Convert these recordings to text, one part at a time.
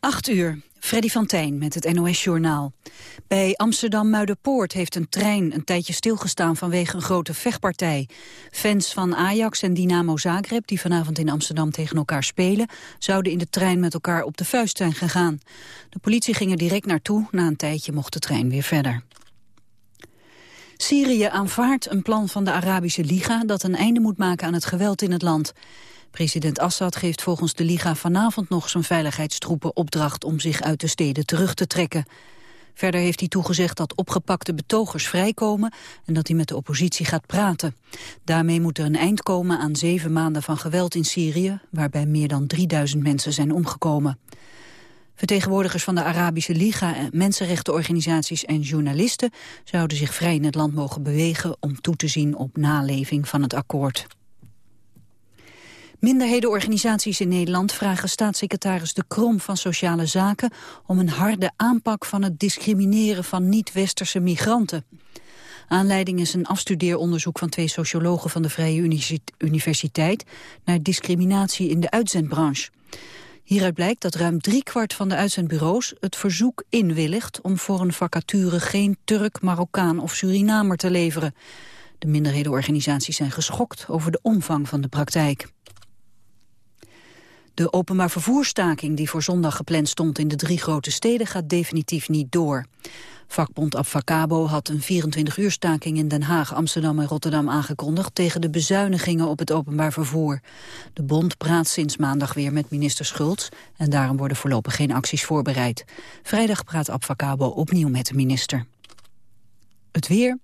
8 uur. Freddy van Tijn met het NOS-journaal. Bij Amsterdam-Muiderpoort heeft een trein een tijdje stilgestaan vanwege een grote vechtpartij. Fans van Ajax en Dynamo Zagreb, die vanavond in Amsterdam tegen elkaar spelen, zouden in de trein met elkaar op de vuist zijn gegaan. De politie ging er direct naartoe, na een tijdje mocht de trein weer verder. Syrië aanvaardt een plan van de Arabische Liga dat een einde moet maken aan het geweld in het land. President Assad geeft volgens de Liga vanavond nog zijn veiligheidstroepen opdracht om zich uit de steden terug te trekken. Verder heeft hij toegezegd dat opgepakte betogers vrijkomen en dat hij met de oppositie gaat praten. Daarmee moet er een eind komen aan zeven maanden van geweld in Syrië, waarbij meer dan 3000 mensen zijn omgekomen. Vertegenwoordigers van de Arabische Liga, mensenrechtenorganisaties en journalisten zouden zich vrij in het land mogen bewegen om toe te zien op naleving van het akkoord. Minderhedenorganisaties in Nederland vragen staatssecretaris De Krom van Sociale Zaken om een harde aanpak van het discrimineren van niet-westerse migranten. Aanleiding is een afstudeeronderzoek van twee sociologen van de Vrije Universiteit naar discriminatie in de uitzendbranche. Hieruit blijkt dat ruim driekwart van de uitzendbureaus het verzoek inwilligt om voor een vacature geen Turk, Marokkaan of Surinamer te leveren. De minderhedenorganisaties zijn geschokt over de omvang van de praktijk. De openbaar vervoerstaking die voor zondag gepland stond in de drie grote steden gaat definitief niet door. Vakbond Abfacabo had een 24-uur staking in Den Haag, Amsterdam en Rotterdam aangekondigd tegen de bezuinigingen op het openbaar vervoer. De bond praat sinds maandag weer met minister Schultz en daarom worden voorlopig geen acties voorbereid. Vrijdag praat Abfacabo opnieuw met de minister. Het weer.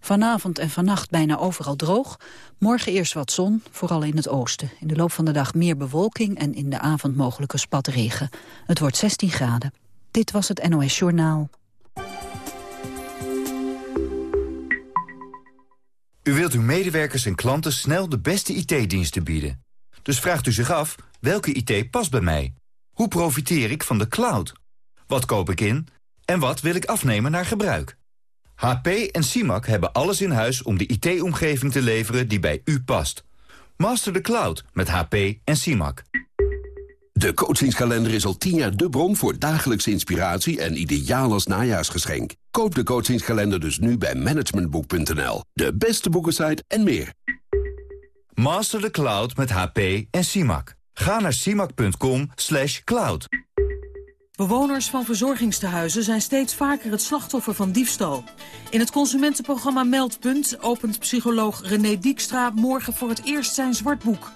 Vanavond en vannacht bijna overal droog. Morgen eerst wat zon, vooral in het oosten. In de loop van de dag meer bewolking en in de avond mogelijke spatregen. Het wordt 16 graden. Dit was het NOS Journaal. U wilt uw medewerkers en klanten snel de beste IT-diensten bieden. Dus vraagt u zich af, welke IT past bij mij? Hoe profiteer ik van de cloud? Wat koop ik in? En wat wil ik afnemen naar gebruik? HP en CIMAC hebben alles in huis om de IT-omgeving te leveren die bij u past. Master the cloud met HP en CIMAC. De coachingskalender is al tien jaar de bron voor dagelijkse inspiratie en ideaal als najaarsgeschenk. Koop de coachingskalender dus nu bij managementboek.nl. De beste boekensite en meer. Master the cloud met HP en CIMAC. Ga naar CIMAC.com cloud. Bewoners van verzorgingstehuizen zijn steeds vaker het slachtoffer van diefstal. In het consumentenprogramma Meldpunt opent psycholoog René Diekstra morgen voor het eerst zijn zwartboek.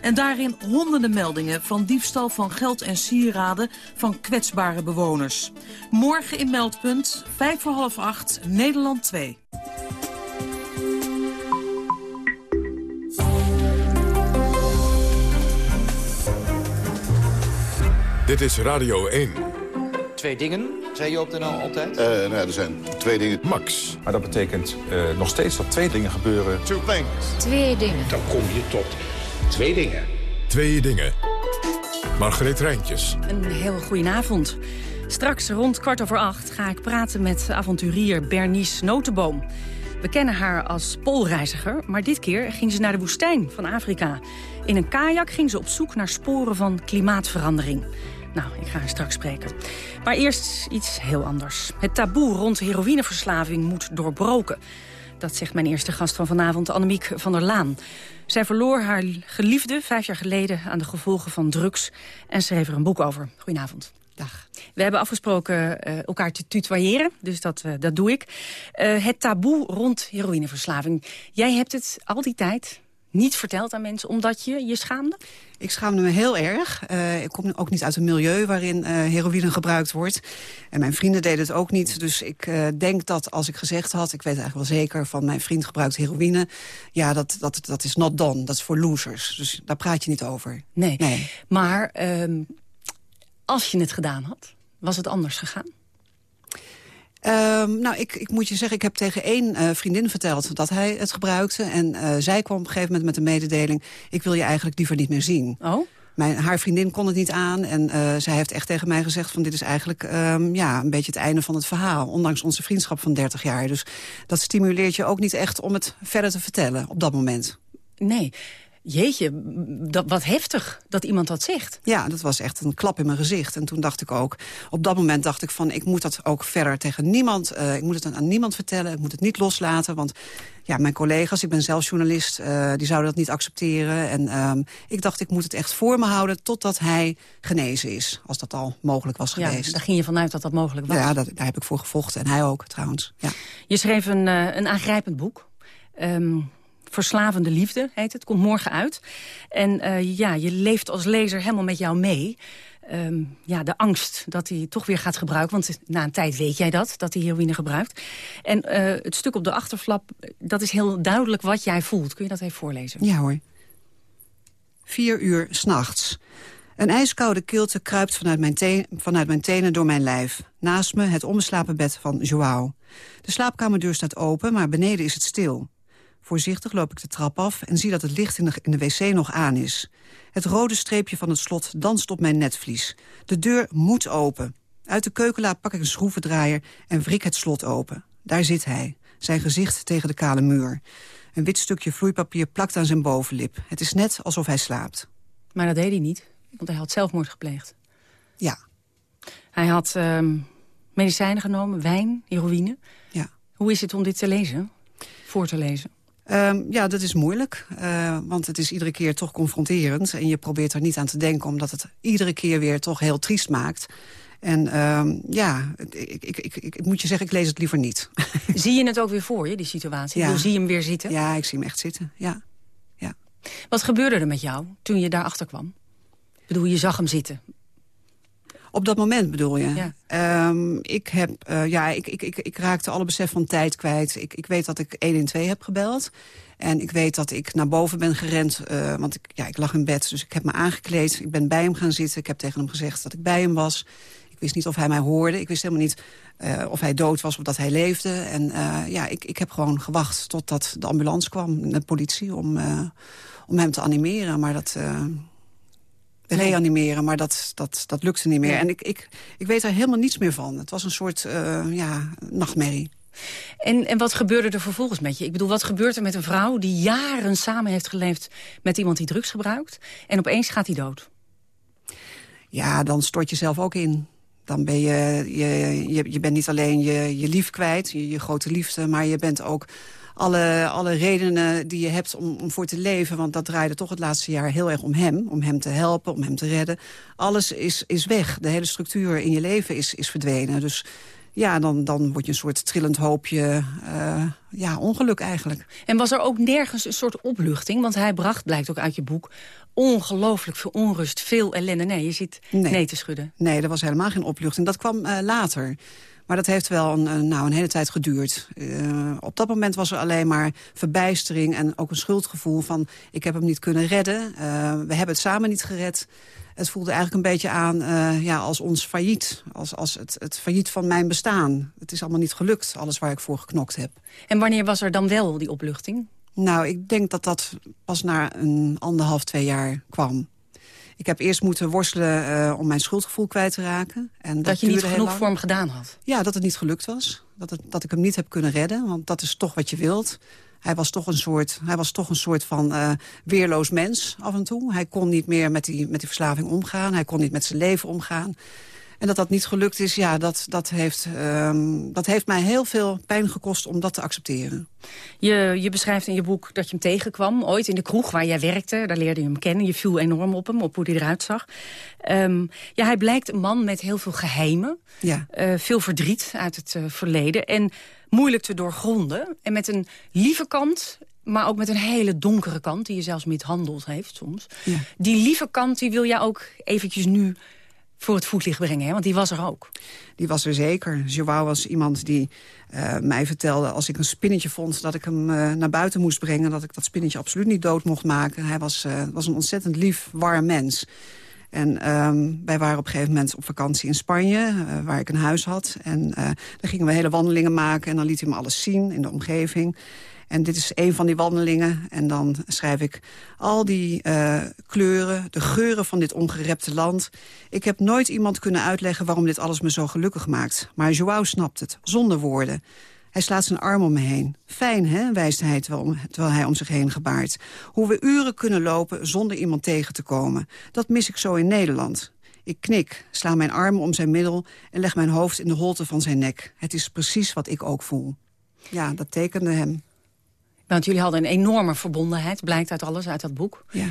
En daarin honderden meldingen van diefstal van geld en sieraden van kwetsbare bewoners. Morgen in Meldpunt, 5 voor half 8, Nederland 2. Dit is Radio 1. Twee dingen, zei je op de NL altijd? Uh, nou, er zijn twee dingen. Max. Maar dat betekent uh, nog steeds dat twee dingen gebeuren. Two things. Twee dingen. Dan kom je tot twee dingen. Twee dingen. Margreet Rijntjes. Een heel goedenavond. Straks rond kwart over acht ga ik praten met avonturier Bernice Notenboom. We kennen haar als poolreiziger, maar dit keer ging ze naar de woestijn van Afrika. In een kajak ging ze op zoek naar sporen van klimaatverandering. Nou, ik ga haar straks spreken. Maar eerst iets heel anders. Het taboe rond heroïneverslaving moet doorbroken. Dat zegt mijn eerste gast van vanavond, Annemiek van der Laan. Zij verloor haar geliefde vijf jaar geleden aan de gevolgen van drugs... en schreef er een boek over. Goedenavond. Dag. We hebben afgesproken uh, elkaar te tutoyeren, dus dat, uh, dat doe ik. Uh, het taboe rond heroïneverslaving. Jij hebt het al die tijd niet verteld aan mensen omdat je je schaamde? Ik schaamde me heel erg. Uh, ik kom ook niet uit een milieu waarin uh, heroïne gebruikt wordt. En mijn vrienden deden het ook niet. Dus ik uh, denk dat als ik gezegd had... ik weet eigenlijk wel zeker van mijn vriend gebruikt heroïne... ja, dat, dat, dat is not done. Dat is voor losers. Dus daar praat je niet over. Nee, nee. maar um, als je het gedaan had, was het anders gegaan? Um, nou, ik, ik moet je zeggen, ik heb tegen één uh, vriendin verteld dat hij het gebruikte. En uh, zij kwam op een gegeven moment met de mededeling... ik wil je eigenlijk liever niet meer zien. Oh? Mijn, haar vriendin kon het niet aan en uh, zij heeft echt tegen mij gezegd... van dit is eigenlijk um, ja, een beetje het einde van het verhaal. Ondanks onze vriendschap van 30 jaar. Dus dat stimuleert je ook niet echt om het verder te vertellen op dat moment. Nee. Jeetje, dat, wat heftig dat iemand dat zegt. Ja, dat was echt een klap in mijn gezicht. En toen dacht ik ook, op dat moment dacht ik van... ik moet dat ook verder tegen niemand, uh, ik moet het aan niemand vertellen... ik moet het niet loslaten, want ja, mijn collega's, ik ben zelf journalist... Uh, die zouden dat niet accepteren. En um, ik dacht, ik moet het echt voor me houden totdat hij genezen is. Als dat al mogelijk was geweest. Ja, daar ging je vanuit dat dat mogelijk was. Ja, dat, daar heb ik voor gevochten. En hij ook, trouwens. Ja. Je schreef een, uh, een aangrijpend boek. Um, Verslavende Liefde heet het, komt morgen uit. En uh, ja, je leeft als lezer helemaal met jou mee. Um, ja, de angst dat hij toch weer gaat gebruiken. Want na een tijd weet jij dat, dat hij heroïne gebruikt. En uh, het stuk op de achterflap, dat is heel duidelijk wat jij voelt. Kun je dat even voorlezen? Ja hoor. Vier uur s'nachts. Een ijskoude kilte kruipt vanuit mijn, vanuit mijn tenen door mijn lijf. Naast me het onbeslapen bed van Joao. De slaapkamerdeur staat open, maar beneden is het stil. Voorzichtig loop ik de trap af en zie dat het licht in de, in de wc nog aan is. Het rode streepje van het slot danst op mijn netvlies. De deur moet open. Uit de keukenla pak ik een schroevendraaier en wrik het slot open. Daar zit hij, zijn gezicht tegen de kale muur. Een wit stukje vloeipapier plakt aan zijn bovenlip. Het is net alsof hij slaapt. Maar dat deed hij niet, want hij had zelfmoord gepleegd. Ja. Hij had uh, medicijnen genomen, wijn, heroïne. Ja. Hoe is het om dit te lezen, voor te lezen? Um, ja, dat is moeilijk, uh, want het is iedere keer toch confronterend. En je probeert er niet aan te denken, omdat het iedere keer weer toch heel triest maakt. En um, ja, ik, ik, ik, ik, moet je zeggen, ik lees het liever niet. Zie je het ook weer voor je, die situatie? Ja. zie je hem weer zitten? Ja, ik zie hem echt zitten, ja. ja. Wat gebeurde er met jou toen je daarachter kwam? Ik bedoel, je zag hem zitten. Op dat moment bedoel je? Ja. Um, ik, heb, uh, ja, ik, ik, ik, ik raakte alle besef van tijd kwijt. Ik, ik weet dat ik 112 heb gebeld. En ik weet dat ik naar boven ben gerend, uh, want ik, ja, ik lag in bed. Dus ik heb me aangekleed, ik ben bij hem gaan zitten. Ik heb tegen hem gezegd dat ik bij hem was. Ik wist niet of hij mij hoorde. Ik wist helemaal niet uh, of hij dood was of dat hij leefde. En uh, ja, ik, ik heb gewoon gewacht totdat de ambulance kwam, de politie, om, om hem te animeren. Maar dat reanimeren, maar dat, dat, dat lukte niet meer. Ja. En ik, ik, ik weet er helemaal niets meer van. Het was een soort uh, ja, nachtmerrie. En, en wat gebeurde er vervolgens met je? Ik bedoel, wat gebeurt er met een vrouw die jaren samen heeft geleefd... met iemand die drugs gebruikt en opeens gaat hij dood? Ja, dan stort je zelf ook in. Dan ben je, je, je, je bent niet alleen je, je lief kwijt, je, je grote liefde... maar je bent ook alle, alle redenen die je hebt om, om voor te leven... want dat draaide toch het laatste jaar heel erg om hem. Om hem te helpen, om hem te redden. Alles is, is weg. De hele structuur in je leven is, is verdwenen. Dus ja, dan, dan word je een soort trillend hoopje, uh, ja, ongeluk eigenlijk. En was er ook nergens een soort opluchting? Want hij bracht, blijkt ook uit je boek, ongelooflijk veel onrust, veel ellende. Nee, je ziet nee, nee te schudden. Nee, er was helemaal geen opluchting. Dat kwam uh, later. Maar dat heeft wel een, nou, een hele tijd geduurd. Uh, op dat moment was er alleen maar verbijstering en ook een schuldgevoel van... ik heb hem niet kunnen redden, uh, we hebben het samen niet gered. Het voelde eigenlijk een beetje aan uh, ja, als ons failliet. Als, als het, het failliet van mijn bestaan. Het is allemaal niet gelukt, alles waar ik voor geknokt heb. En wanneer was er dan wel die opluchting? Nou, ik denk dat dat pas na een anderhalf, twee jaar kwam. Ik heb eerst moeten worstelen uh, om mijn schuldgevoel kwijt te raken. En dat, dat je niet genoeg voor hem gedaan had? Ja, dat het niet gelukt was. Dat, het, dat ik hem niet heb kunnen redden, want dat is toch wat je wilt. Hij was toch een soort, hij was toch een soort van uh, weerloos mens af en toe. Hij kon niet meer met die, met die verslaving omgaan. Hij kon niet met zijn leven omgaan. En dat dat niet gelukt is, ja, dat, dat, heeft, um, dat heeft mij heel veel pijn gekost om dat te accepteren. Je, je beschrijft in je boek dat je hem tegenkwam, ooit in de kroeg waar jij werkte. Daar leerde je hem kennen, je viel enorm op hem, op hoe hij eruit zag. Um, ja, hij blijkt een man met heel veel geheimen. Ja. Uh, veel verdriet uit het uh, verleden. En moeilijk te doorgronden. En met een lieve kant maar ook met een hele donkere kant, die je zelfs mishandeld heeft soms. Ja. Die lieve kant, die wil jij ook eventjes nu voor het voetlicht brengen, hè? want die was er ook. Die was er zeker. Joao was iemand die uh, mij vertelde... als ik een spinnetje vond, dat ik hem uh, naar buiten moest brengen... dat ik dat spinnetje absoluut niet dood mocht maken. Hij was, uh, was een ontzettend lief, warm mens. En um, wij waren op een gegeven moment op vakantie in Spanje, uh, waar ik een huis had. En uh, daar gingen we hele wandelingen maken en dan liet hij me alles zien in de omgeving. En dit is een van die wandelingen. En dan schrijf ik al die uh, kleuren, de geuren van dit ongerepte land. Ik heb nooit iemand kunnen uitleggen waarom dit alles me zo gelukkig maakt. Maar Joao snapt het, zonder woorden. Hij slaat zijn arm om me heen. Fijn, hè, wijst hij terwijl, terwijl hij om zich heen gebaart. Hoe we uren kunnen lopen zonder iemand tegen te komen. Dat mis ik zo in Nederland. Ik knik, sla mijn armen om zijn middel... en leg mijn hoofd in de holte van zijn nek. Het is precies wat ik ook voel. Ja, dat tekende hem. Want jullie hadden een enorme verbondenheid, blijkt uit alles, uit dat boek. Ja.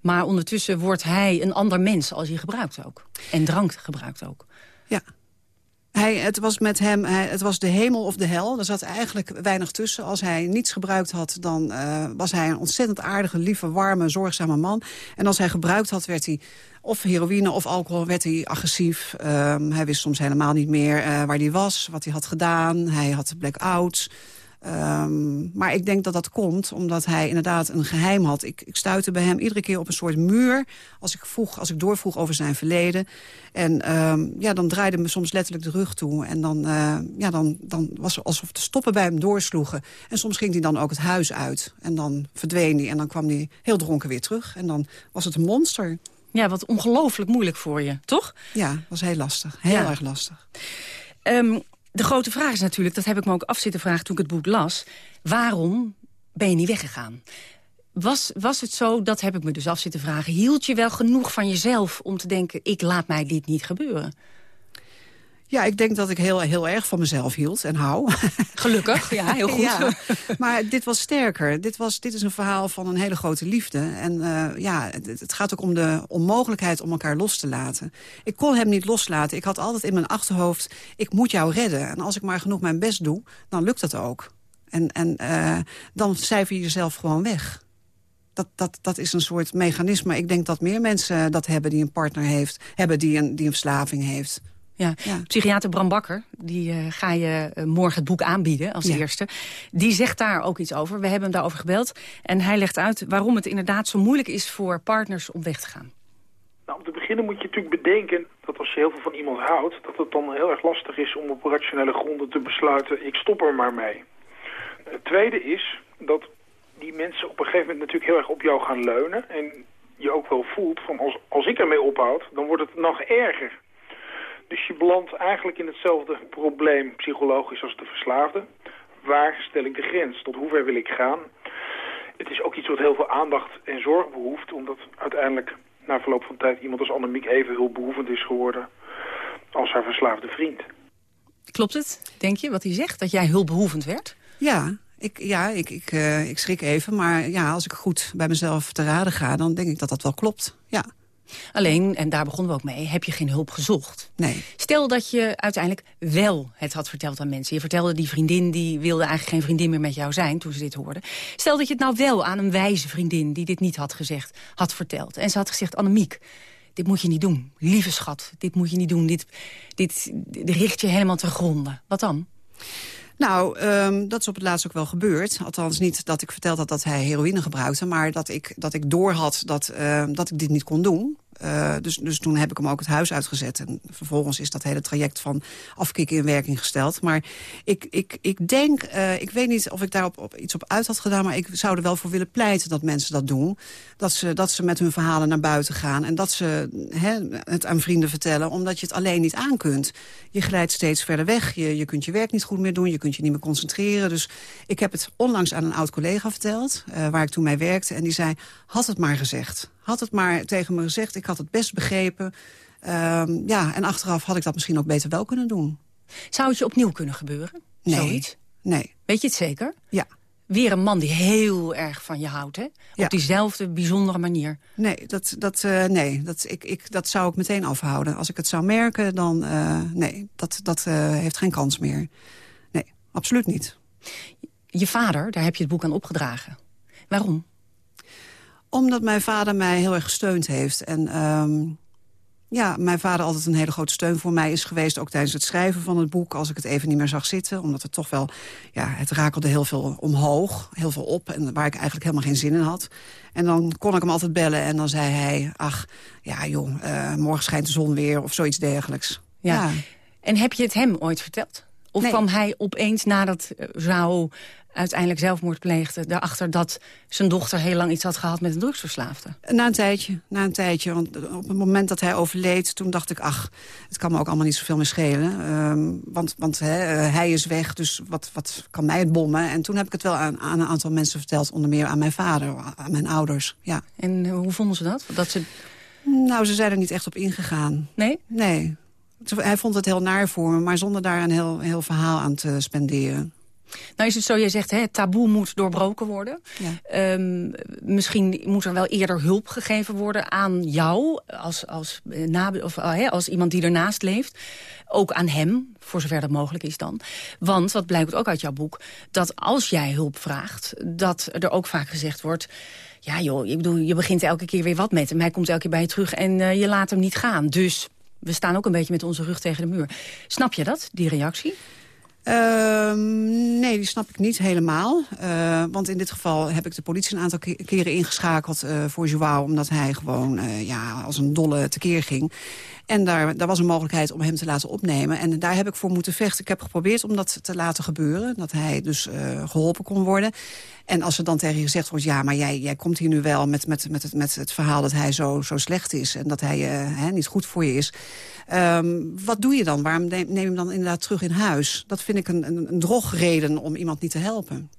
Maar ondertussen wordt hij een ander mens als hij gebruikt ook. En drank gebruikt ook. Ja. Hij, het was met hem, hij, het was de hemel of de hel. Er zat eigenlijk weinig tussen. Als hij niets gebruikt had, dan uh, was hij een ontzettend aardige, lieve, warme, zorgzame man. En als hij gebruikt had, werd hij of heroïne of alcohol, werd hij agressief. Uh, hij wist soms helemaal niet meer uh, waar hij was, wat hij had gedaan. Hij had blackouts. Um, maar ik denk dat dat komt omdat hij inderdaad een geheim had. Ik, ik stuitte bij hem iedere keer op een soort muur... als ik, vroeg, als ik doorvroeg over zijn verleden. En um, ja, dan draaide me soms letterlijk de rug toe. En dan, uh, ja, dan, dan was het alsof de stoppen bij hem doorsloegen. En soms ging hij dan ook het huis uit. En dan verdween hij en dan kwam hij heel dronken weer terug. En dan was het een monster. Ja, wat ongelooflijk moeilijk voor je, toch? Ja, was heel lastig. Heel ja. erg lastig. Um, de grote vraag is natuurlijk, dat heb ik me ook af zitten vragen toen ik het boek las... waarom ben je niet weggegaan? Was, was het zo, dat heb ik me dus af zitten vragen... hield je wel genoeg van jezelf om te denken... ik laat mij dit niet gebeuren? Ja, ik denk dat ik heel, heel erg van mezelf hield en hou. Gelukkig, ja, heel goed. Ja, maar dit was sterker. Dit, was, dit is een verhaal van een hele grote liefde. En uh, ja, het, het, gaat ook om de onmogelijkheid om elkaar los te laten. Ik kon hem niet loslaten. Ik had altijd in mijn achterhoofd, ik moet jou redden. En als ik maar genoeg mijn best doe, dan lukt dat ook. En, en uh, dan cijfer je jezelf gewoon weg. Dat, dat, dat is een soort mechanisme. Ik denk dat meer mensen dat hebben die een partner heeft, hebben die een, die een verslaving heeft. Ja. ja. Psychiater Bram Bakker, die uh, ga je uh, morgen het boek aanbieden als ja. eerste. Die zegt daar ook iets over. We hebben hem daarover gebeld. En hij legt uit waarom het inderdaad zo moeilijk is voor partners om weg te gaan. Nou, om te beginnen moet je natuurlijk bedenken dat als je heel veel van iemand houdt... dat het dan heel erg lastig is om op rationele gronden te besluiten... ik stop er maar mee. Het tweede is dat die mensen op een gegeven moment natuurlijk heel erg op jou gaan leunen... en je ook wel voelt van als, als ik ermee ophoud, dan wordt het nog erger. Dus je belandt eigenlijk in hetzelfde probleem psychologisch als de verslaafde. Waar stel ik de grens? Tot hoe ver wil ik gaan? Het is ook iets wat heel veel aandacht en zorg behoeft... omdat uiteindelijk na verloop van tijd iemand als Annemiek even hulpbehoevend is geworden... als haar verslaafde vriend. Klopt het, denk je, wat hij zegt? Dat jij hulpbehoevend werd? Ja, ik, ja, ik, ik, uh, ik schrik even. Maar ja, als ik goed bij mezelf te raden ga... dan denk ik dat dat wel klopt, ja. Alleen, en daar begonnen we ook mee, heb je geen hulp gezocht. Nee. Stel dat je uiteindelijk wel het had verteld aan mensen. Je vertelde die vriendin, die wilde eigenlijk geen vriendin meer met jou zijn toen ze dit hoorde. Stel dat je het nou wel aan een wijze vriendin die dit niet had gezegd, had verteld. En ze had gezegd, Annemiek, dit moet je niet doen. Lieve schat, dit moet je niet doen. Dit, dit, dit richt je helemaal te gronden. Wat dan? Nou, um, dat is op het laatst ook wel gebeurd. Althans niet dat ik verteld had dat hij heroïne gebruikte... maar dat ik, dat ik doorhad dat, uh, dat ik dit niet kon doen. Uh, dus, dus toen heb ik hem ook het huis uitgezet. En vervolgens is dat hele traject van afkicken in werking gesteld. Maar ik, ik, ik denk, uh, ik weet niet of ik daar op, op iets op uit had gedaan... maar ik zou er wel voor willen pleiten dat mensen dat doen. Dat ze, dat ze met hun verhalen naar buiten gaan. En dat ze he, het aan vrienden vertellen, omdat je het alleen niet aan kunt. Je glijdt steeds verder weg. Je, je kunt je werk niet goed meer doen. Je kunt je niet meer concentreren. Dus ik heb het onlangs aan een oud collega verteld... Uh, waar ik toen mee werkte. En die zei, had het maar gezegd. Had het maar tegen me gezegd. Ik had het best begrepen. Um, ja, en achteraf had ik dat misschien ook beter wel kunnen doen. Zou het je opnieuw kunnen gebeuren? Nee. Zoiets? Nee. Weet je het zeker? Ja. Weer een man die heel erg van je houdt, hè? Op ja. diezelfde bijzondere manier. Nee, dat, dat, uh, nee dat, ik, ik, dat zou ik meteen afhouden. Als ik het zou merken, dan... Uh, nee, dat, dat uh, heeft geen kans meer. Nee, absoluut niet. Je vader, daar heb je het boek aan opgedragen. Waarom? Omdat mijn vader mij heel erg gesteund heeft. En um, ja, mijn vader altijd een hele grote steun voor mij is geweest. Ook tijdens het schrijven van het boek, als ik het even niet meer zag zitten. Omdat het toch wel, ja, het rakelde heel veel omhoog, heel veel op. En waar ik eigenlijk helemaal geen zin in had. En dan kon ik hem altijd bellen en dan zei hij... ach, ja joh, uh, morgen schijnt de zon weer of zoiets dergelijks. Ja. ja. En heb je het hem ooit verteld? Of kwam hij opeens nadat Zhao uiteindelijk zelfmoord pleegde... daarachter dat zijn dochter heel lang iets had gehad met een drugsverslaafde? Na een tijdje, na een tijdje. Want op het moment dat hij overleed, toen dacht ik... ach, het kan me ook allemaal niet zoveel meer schelen. Ehm, want want hij is weg, dus wat, wat kan mij het bommen? En toen heb ik het wel aan, aan, een aantal mensen verteld. Onder meer aan mijn vader, aan mijn ouders. Ja. En hoe vonden ze dat? dat ze... Nou, ze zijn er niet echt op ingegaan. Nee? Nee. Hij vond het heel naar voor me, maar zonder daar een heel, heel verhaal aan te spenderen. Nou is het zo, jij zegt, hè, het taboe moet doorbroken worden. Ja. Ehm, misschien moet er wel eerder hulp gegeven worden aan jou... als, als, eh, of, uh, als iemand die ernaast leeft. Ook aan hem, voor zover dat mogelijk is dan. Want, wat blijkt ook uit jouw boek... dat als jij hulp vraagt, dat er ook vaak gezegd wordt... ja joh, ik bedoel, je begint elke keer weer wat met hem. Hij komt elke keer bij je terug en uh, je laat hem niet gaan. Dus we staan ook een beetje met onze rug tegen de muur. Snap je dat, die reactie? Ehm, nee, die snap ik niet helemaal. Uh, want in dit geval heb ik de politie een aantal keren ingeschakeld uh, voor Joao... omdat hij gewoon uh, ja, als een dolle tekeer ging. En daar, daar was een mogelijkheid om hem te laten opnemen. En daar heb ik voor moeten vechten. Ik heb geprobeerd om dat te laten gebeuren. Dat hij dus geholpen kon worden. En als er dan tegen je gezegd wordt... ja, maar jij, jij komt hier nu wel met, met, met, het, met het verhaal dat hij zo, zo slecht is... en dat hij uh, niet goed voor je is. Um, wat doe je dan? Waarom neem je hem dan inderdaad terug in huis? Dat vind ik een, een, een drogreden om iemand niet te helpen.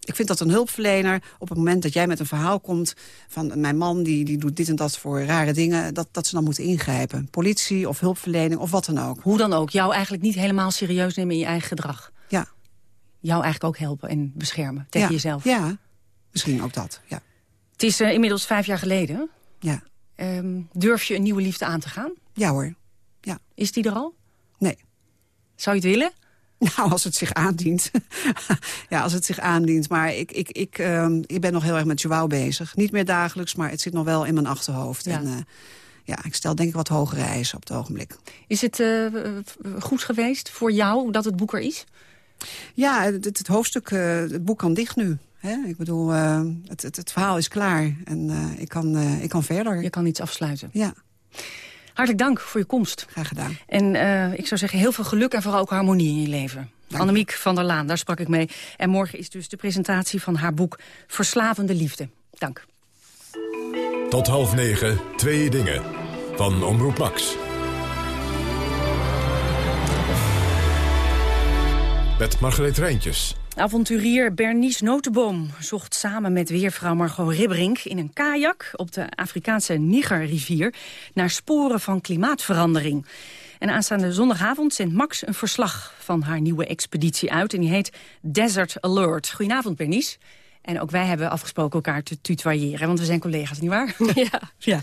Ik vind dat een hulpverlener op het moment dat jij met een verhaal komt... van mijn man die, die doet dit en dat voor rare dingen... Dat, dat ze dan moeten ingrijpen. Politie of hulpverlening of wat dan ook. Hoe dan ook. Jou eigenlijk niet helemaal serieus nemen in je eigen gedrag. Ja. Jou eigenlijk ook helpen en beschermen tegen jezelf. Ja, misschien ook dat, ja. Het is uh, inmiddels vijf jaar geleden. Ja. Um, durf je een nieuwe liefde aan te gaan? Ja hoor, ja. Is die er al? Nee. Zou je het willen? Nou, als het zich aandient. ja, als het zich aandient. Maar ik, ik, ik, uh, ik ben nog heel erg met Joao bezig. Niet meer dagelijks, maar het zit nog wel in mijn achterhoofd. Ja. En, uh, ja, ik stel denk ik wat hogere eisen op het ogenblik. Is het uh, goed geweest voor jou dat het boek er is? Ja, het, het hoofdstuk, uh, het boek kan dicht nu. Hè? Ik bedoel, het, het, het, verhaal is klaar en ik, kan, ik kan verder. Je kan iets afsluiten. Ja. Hartelijk dank voor je komst. Graag gedaan. En ik zou zeggen, heel veel geluk en vooral ook harmonie in je leven. Dank Annemiek van der Laan, daar sprak ik mee. En morgen is dus de presentatie van haar boek Verslavende Liefde. Dank. Tot half negen, twee dingen. Van Omroep Max. Met Margreet Rijntjes. Avonturier Bernice Notenboom zocht samen met weervrouw Margot Ribberink... in een kajak op de Afrikaanse Nigerrivier... naar sporen van klimaatverandering. En aanstaande zondagavond zendt Max een verslag van haar nieuwe expeditie uit... en die heet Desert Alert. Goedenavond, Bernice. En ook wij hebben afgesproken elkaar te tutoyeren, want we zijn collega's, nietwaar? Ja. ja.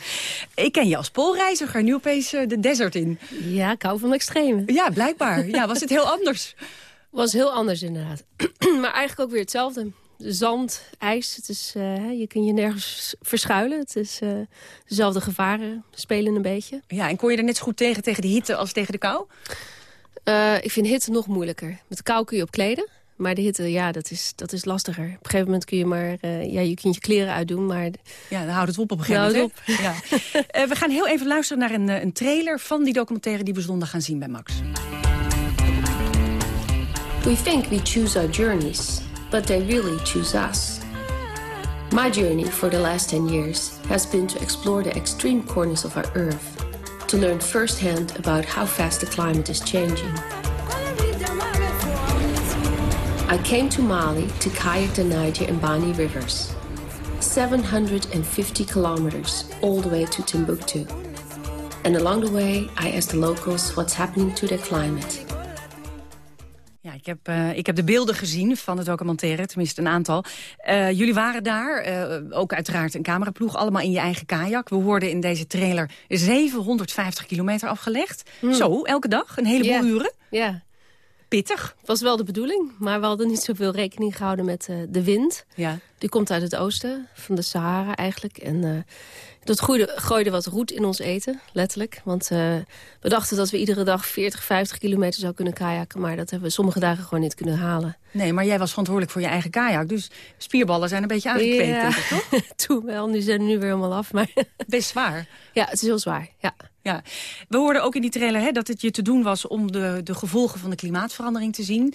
Ik ken je als poolreiziger, nu opeens de desert in. Ja, ik hou van extreme. Ja, blijkbaar. Ja, was het heel anders? was heel anders inderdaad. maar eigenlijk ook weer hetzelfde. Zand, ijs, het is, uh, je kunt je nergens verschuilen. Het is uh, dezelfde gevaren, spelen een beetje. Ja, en kon je er net zo goed tegen, tegen de hitte als tegen de kou? Uh, ik vind hitte nog moeilijker. Met kou kun je op kleden. Maar de hitte, ja, dat is, dat is lastiger. Op een gegeven moment kun je maar... ja, je kunt je kleren uitdoen, maar... Ja, dan houdt het op op een gegeven moment. Ja. we gaan heel even luisteren naar een, een trailer van die documentaire... die we zondag gaan zien bij Max. We think we choose our journeys, but they really choose us. My journey for the last 10 years has been to explore the extreme corners of our Earth, to learn firsthand about how fast the climate is changing. I came to Mali to kayak the Niger and Bani rivers, 750 kilometers all the way to Timbuktu. And along the way, I asked the locals what's happening to their climate. Heb, uh, ik heb de beelden gezien van het documentaire, tenminste een aantal. Uh, jullie waren daar, uh, ook uiteraard een cameraploeg, allemaal in je eigen kajak. We hoorden in deze trailer 750 kilometer afgelegd. Mm. Zo, elke dag, een heleboel yeah. uren. Ja. Pittig. Was wel de bedoeling, maar we hadden niet zoveel rekening gehouden met de wind. Ja. Die komt uit het oosten, van de Sahara eigenlijk. En dat gooide, gooide wat roet in ons eten, letterlijk. Want uh, we dachten dat we iedere dag 40, 50 kilometer zouden kunnen kajakken. Maar dat hebben we sommige dagen gewoon niet kunnen halen. Nee, maar jij was verantwoordelijk voor je eigen kajak. Dus spierballen zijn een beetje aangekweekt, ja. denk ik, toch? Toen wel, nu zijn we nu weer helemaal af. Maar Best zwaar. Ja, het is heel zwaar, ja. Ja. We hoorden ook in die trailer hè, dat het je te doen was om de, de gevolgen van de klimaatverandering te zien.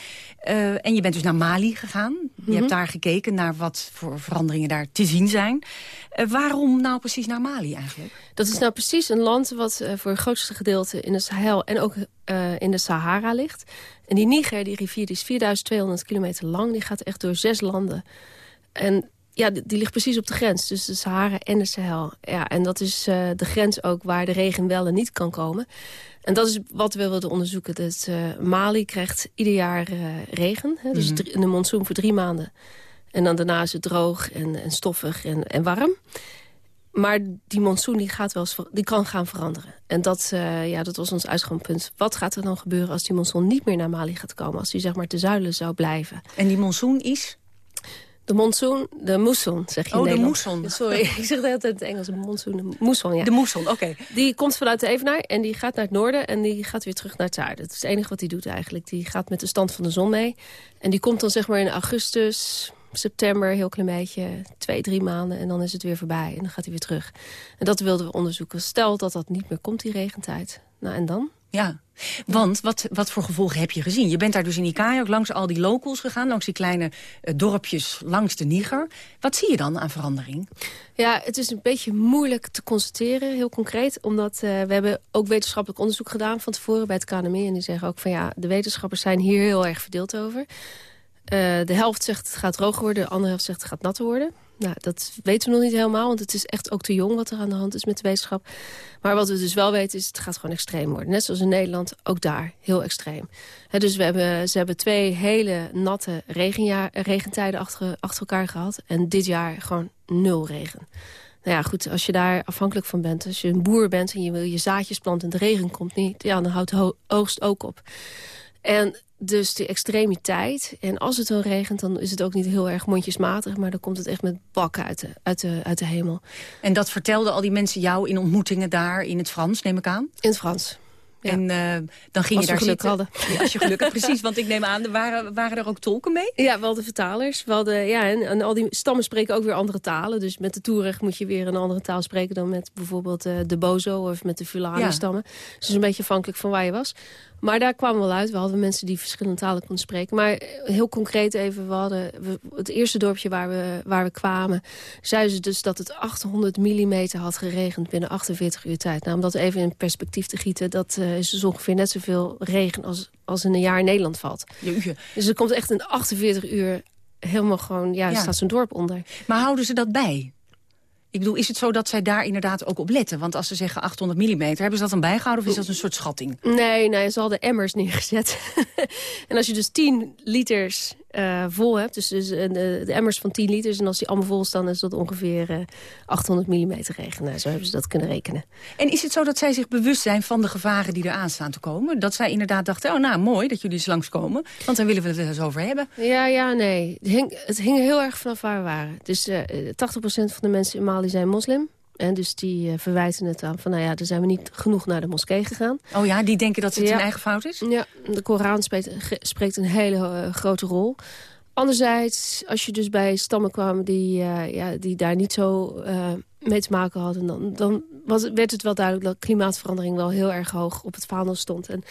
Uh, en je bent dus naar Mali gegaan. Je Mhm. hebt daar gekeken naar wat voor veranderingen daar te zien zijn. Uh, waarom nou precies naar Mali eigenlijk? Dat is nou precies een land wat uh, voor het grootste gedeelte in de Sahel en ook in de Sahara ligt. En die Niger, die rivier, die is 4200 kilometer lang. Die gaat echt door zes landen. En ja, die ligt precies op de grens. Dus de Sahara en de Sahel. Ja, en dat is uh, de grens ook waar de regen wel en niet kan komen. En dat is wat we wilden onderzoeken. Dus, uh, Mali krijgt ieder jaar uh, regen. Hè? Dus mm -hmm. de monsoon voor drie maanden. En dan daarna is het droog en, en stoffig en, en warm. Maar die monsoon die gaat wel eens, die kan gaan veranderen. En dat, uh, ja, dat was ons uitgangspunt. Wat gaat er dan gebeuren als die monsoon niet meer naar Mali gaat komen? Als die zeg maar te zuilen zou blijven. En die monsoon is? De monsoon, de moesson, zeg je oh, de moesson. Sorry, ik zeg de hele tijd in het Engels. De monsoon, de moesson, ja. De moesson, oké. Okay. Die komt vanuit de Evenaar en die gaat naar het noorden... en die gaat weer terug naar het zuiden. Dat is het enige wat hij doet eigenlijk. Die gaat met de stand van de zon mee. En die komt dan zeg maar in augustus, september, heel klein beetje... twee, drie maanden en dan is het weer voorbij. En dan gaat hij weer terug. En dat wilden we onderzoeken. Stel dat dat niet meer komt, die regentijd. Nou, en dan? Ja, want wat, wat voor gevolgen heb je gezien? Je bent daar dus in die kajak langs al die locals gegaan... langs die kleine uh, dorpjes langs de Niger. Wat zie je dan aan verandering? Ja, het is een beetje moeilijk te constateren, heel concreet. Omdat uh, we hebben ook wetenschappelijk onderzoek gedaan van tevoren bij het KNMI. En die zeggen ook van ja, de wetenschappers zijn hier heel erg verdeeld over. Uh, de helft zegt het gaat droog worden, de andere helft zegt het gaat natter worden. Nou, dat weten we nog niet helemaal, want het is echt ook te jong wat er aan de hand is met de wetenschap. Maar wat we dus wel weten is, het gaat gewoon extreem worden. Net zoals in Nederland, ook daar, heel extreem. Dus we hebben, ze hebben twee hele natte regenjaar, regentijden achter, elkaar gehad. En dit jaar gewoon nul regen. Nou ja, goed, als je daar afhankelijk van bent, als je een boer bent en je wil je zaadjes planten en de regen komt niet, ja, dan houdt oogst ook op. En dus de extremiteit. En als het dan regent, dan is het ook niet heel erg mondjesmatig... maar dan komt het echt met bakken uit de, uit de, uit de hemel. En dat vertelden al die mensen jou in ontmoetingen daar in het Frans, neem ik aan? In het Frans. Ja. En uh, dan ging als je daar zitten. hadden. Ja, als je geluk had, precies. Want ik neem aan, er waren, waren er ook tolken mee? Ja, wel de vertalers. Wel de, ja, en, en, al die stammen spreken ook weer andere talen. Dus met de Touareg moet je weer een andere taal spreken... dan met bijvoorbeeld uh, de Bozo of met de Fulani-stammen. Ja. Dus het is een beetje afhankelijk van waar je was. Maar daar kwamen we wel uit. We hadden mensen die verschillende talen konden spreken. Maar heel concreet even, we hadden we, het eerste dorpje waar we, waar we kwamen... zeiden ze dus dat het 800 mm had geregend binnen 48 uur tijd. Nou, om dat even in perspectief te gieten... dat uh, is dus ongeveer net zoveel regen als, als in een jaar in Nederland valt. Jeetje. Dus er komt echt in 48 uur helemaal gewoon... Ja, er ja. staat zo'n dorp onder. Maar houden ze dat bij? Ik bedoel, is het zo dat zij daar inderdaad ook op letten? Want als ze zeggen 800 mm, hebben ze dat dan bijgehouden of is dat een soort schatting? Nee, nee ze hadden emmers neergezet. en als je dus 10 liters uh, vol hebt, dus, dus uh, de, emmers van 10 liters... en als die allemaal vol staan, is dat ongeveer uh, 800 mm regen. Nou, zo hebben ze dat kunnen rekenen. En is het zo dat zij zich bewust zijn van de gevaren die eraan staan te komen? Dat zij inderdaad dachten, oh nou, mooi dat jullie eens langskomen... want dan willen we het er eens over hebben. Ja, ja, nee. Het hing, het hing heel erg vanaf waar we waren. Dus 80% van de mensen in Mali zijn moslim. En dus die uh, verwijten het aan van, nou ja, dan zijn we niet genoeg naar de moskee gegaan. Oh ja, die denken dat het ja. hun eigen fout is? Ja, de Koran spreekt, spreekt een hele uh, grote rol. Anderzijds, als je dus bij stammen kwam die, uh, ja, die daar niet zo mee te maken hadden... dan, dan was, werd het wel duidelijk dat klimaatverandering wel heel erg hoog op het vaandel stond. En,